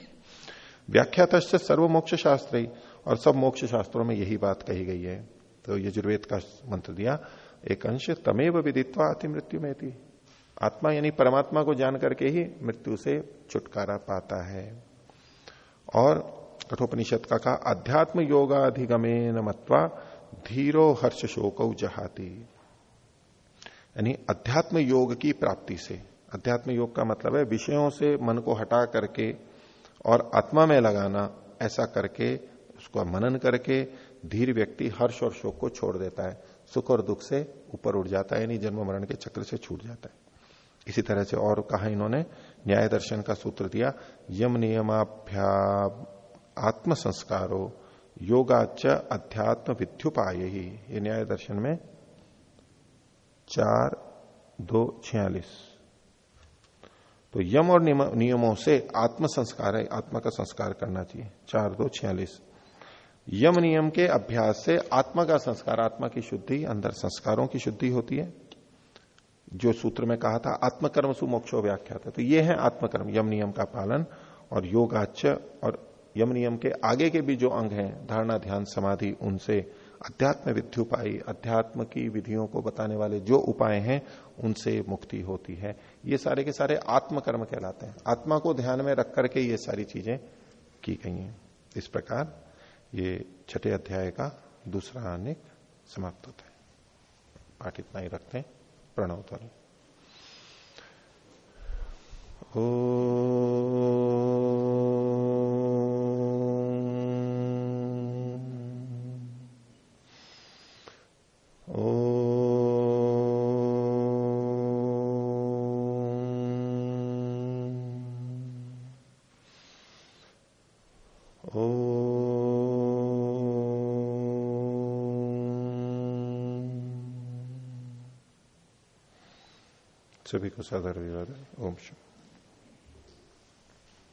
व्याख्यात सर्व मोक्ष शास्त्र और सब मोक्ष शास्त्रों में यही बात कही गई है। तो यजुर्वेद का मंत्र दिया, एक अंश, तमेव विदित्वा अति मृत्यु में थी आत्मा यानी परमात्मा को जान करके ही मृत्यु से छुटकारा पाता है। और कठोपनिषद का कहा, अध्यात्म योगाधिगमे मत्वा धीरो हर्ष शोक जहाती। यानी अध्यात्म योग की प्राप्ति से। अध्यात्म योग का मतलब है विषयों से मन को हटा करके और आत्मा में लगाना, ऐसा करके उसको मनन करके धीर व्यक्ति हर्ष और शोक को छोड़ देता है। सुख और दुख से ऊपर उठ जाता है, यानी जन्म मरण के चक्र से छूट जाता है। इसी तरह से और कहा इन्होंने, न्याय दर्शन का सूत्र दिया, यम नियमाभ्या आत्म संस्कारो योगाच अध्यात्म विद्युपाय। ही ये न्याय दर्शन में चार, दो, छियालीस। तो यम और नियमों से आत्म संस्कार है, आत्मा का संस्कार करना चाहिए। चार, दो, छियालीस। यम नियम के अभ्यास से आत्मा का संस्कार, आत्मा की शुद्धि, अंदर संस्कारों की शुद्धि होती है। जो सूत्र में कहा था, आत्मकर्म सुमोक्षो व्याख्या था तो ये है आत्मकर्म, यम नियम का पालन और योगाच और यम नियम के आगे के भी जो अंग हैं, धारणा, ध्यान, समाधि, उनसे अध्यात्म विद्युपाई अध्यात्म की विधियों को बताने वाले जो उपाय हैं, उनसे मुक्ति होती है। ये सारे के सारे आत्मकर्म कहलाते हैं। आत्मा को ध्यान में रख करके ये सारी चीज़ें की गई हैं। इस प्रकार ये छठे अध्याय का दूसरा अनेक समाप्त होता है। पाठ इतना ही रखते हैं। प्रणव ओ सभी को साधारण विवाद ओम शुभ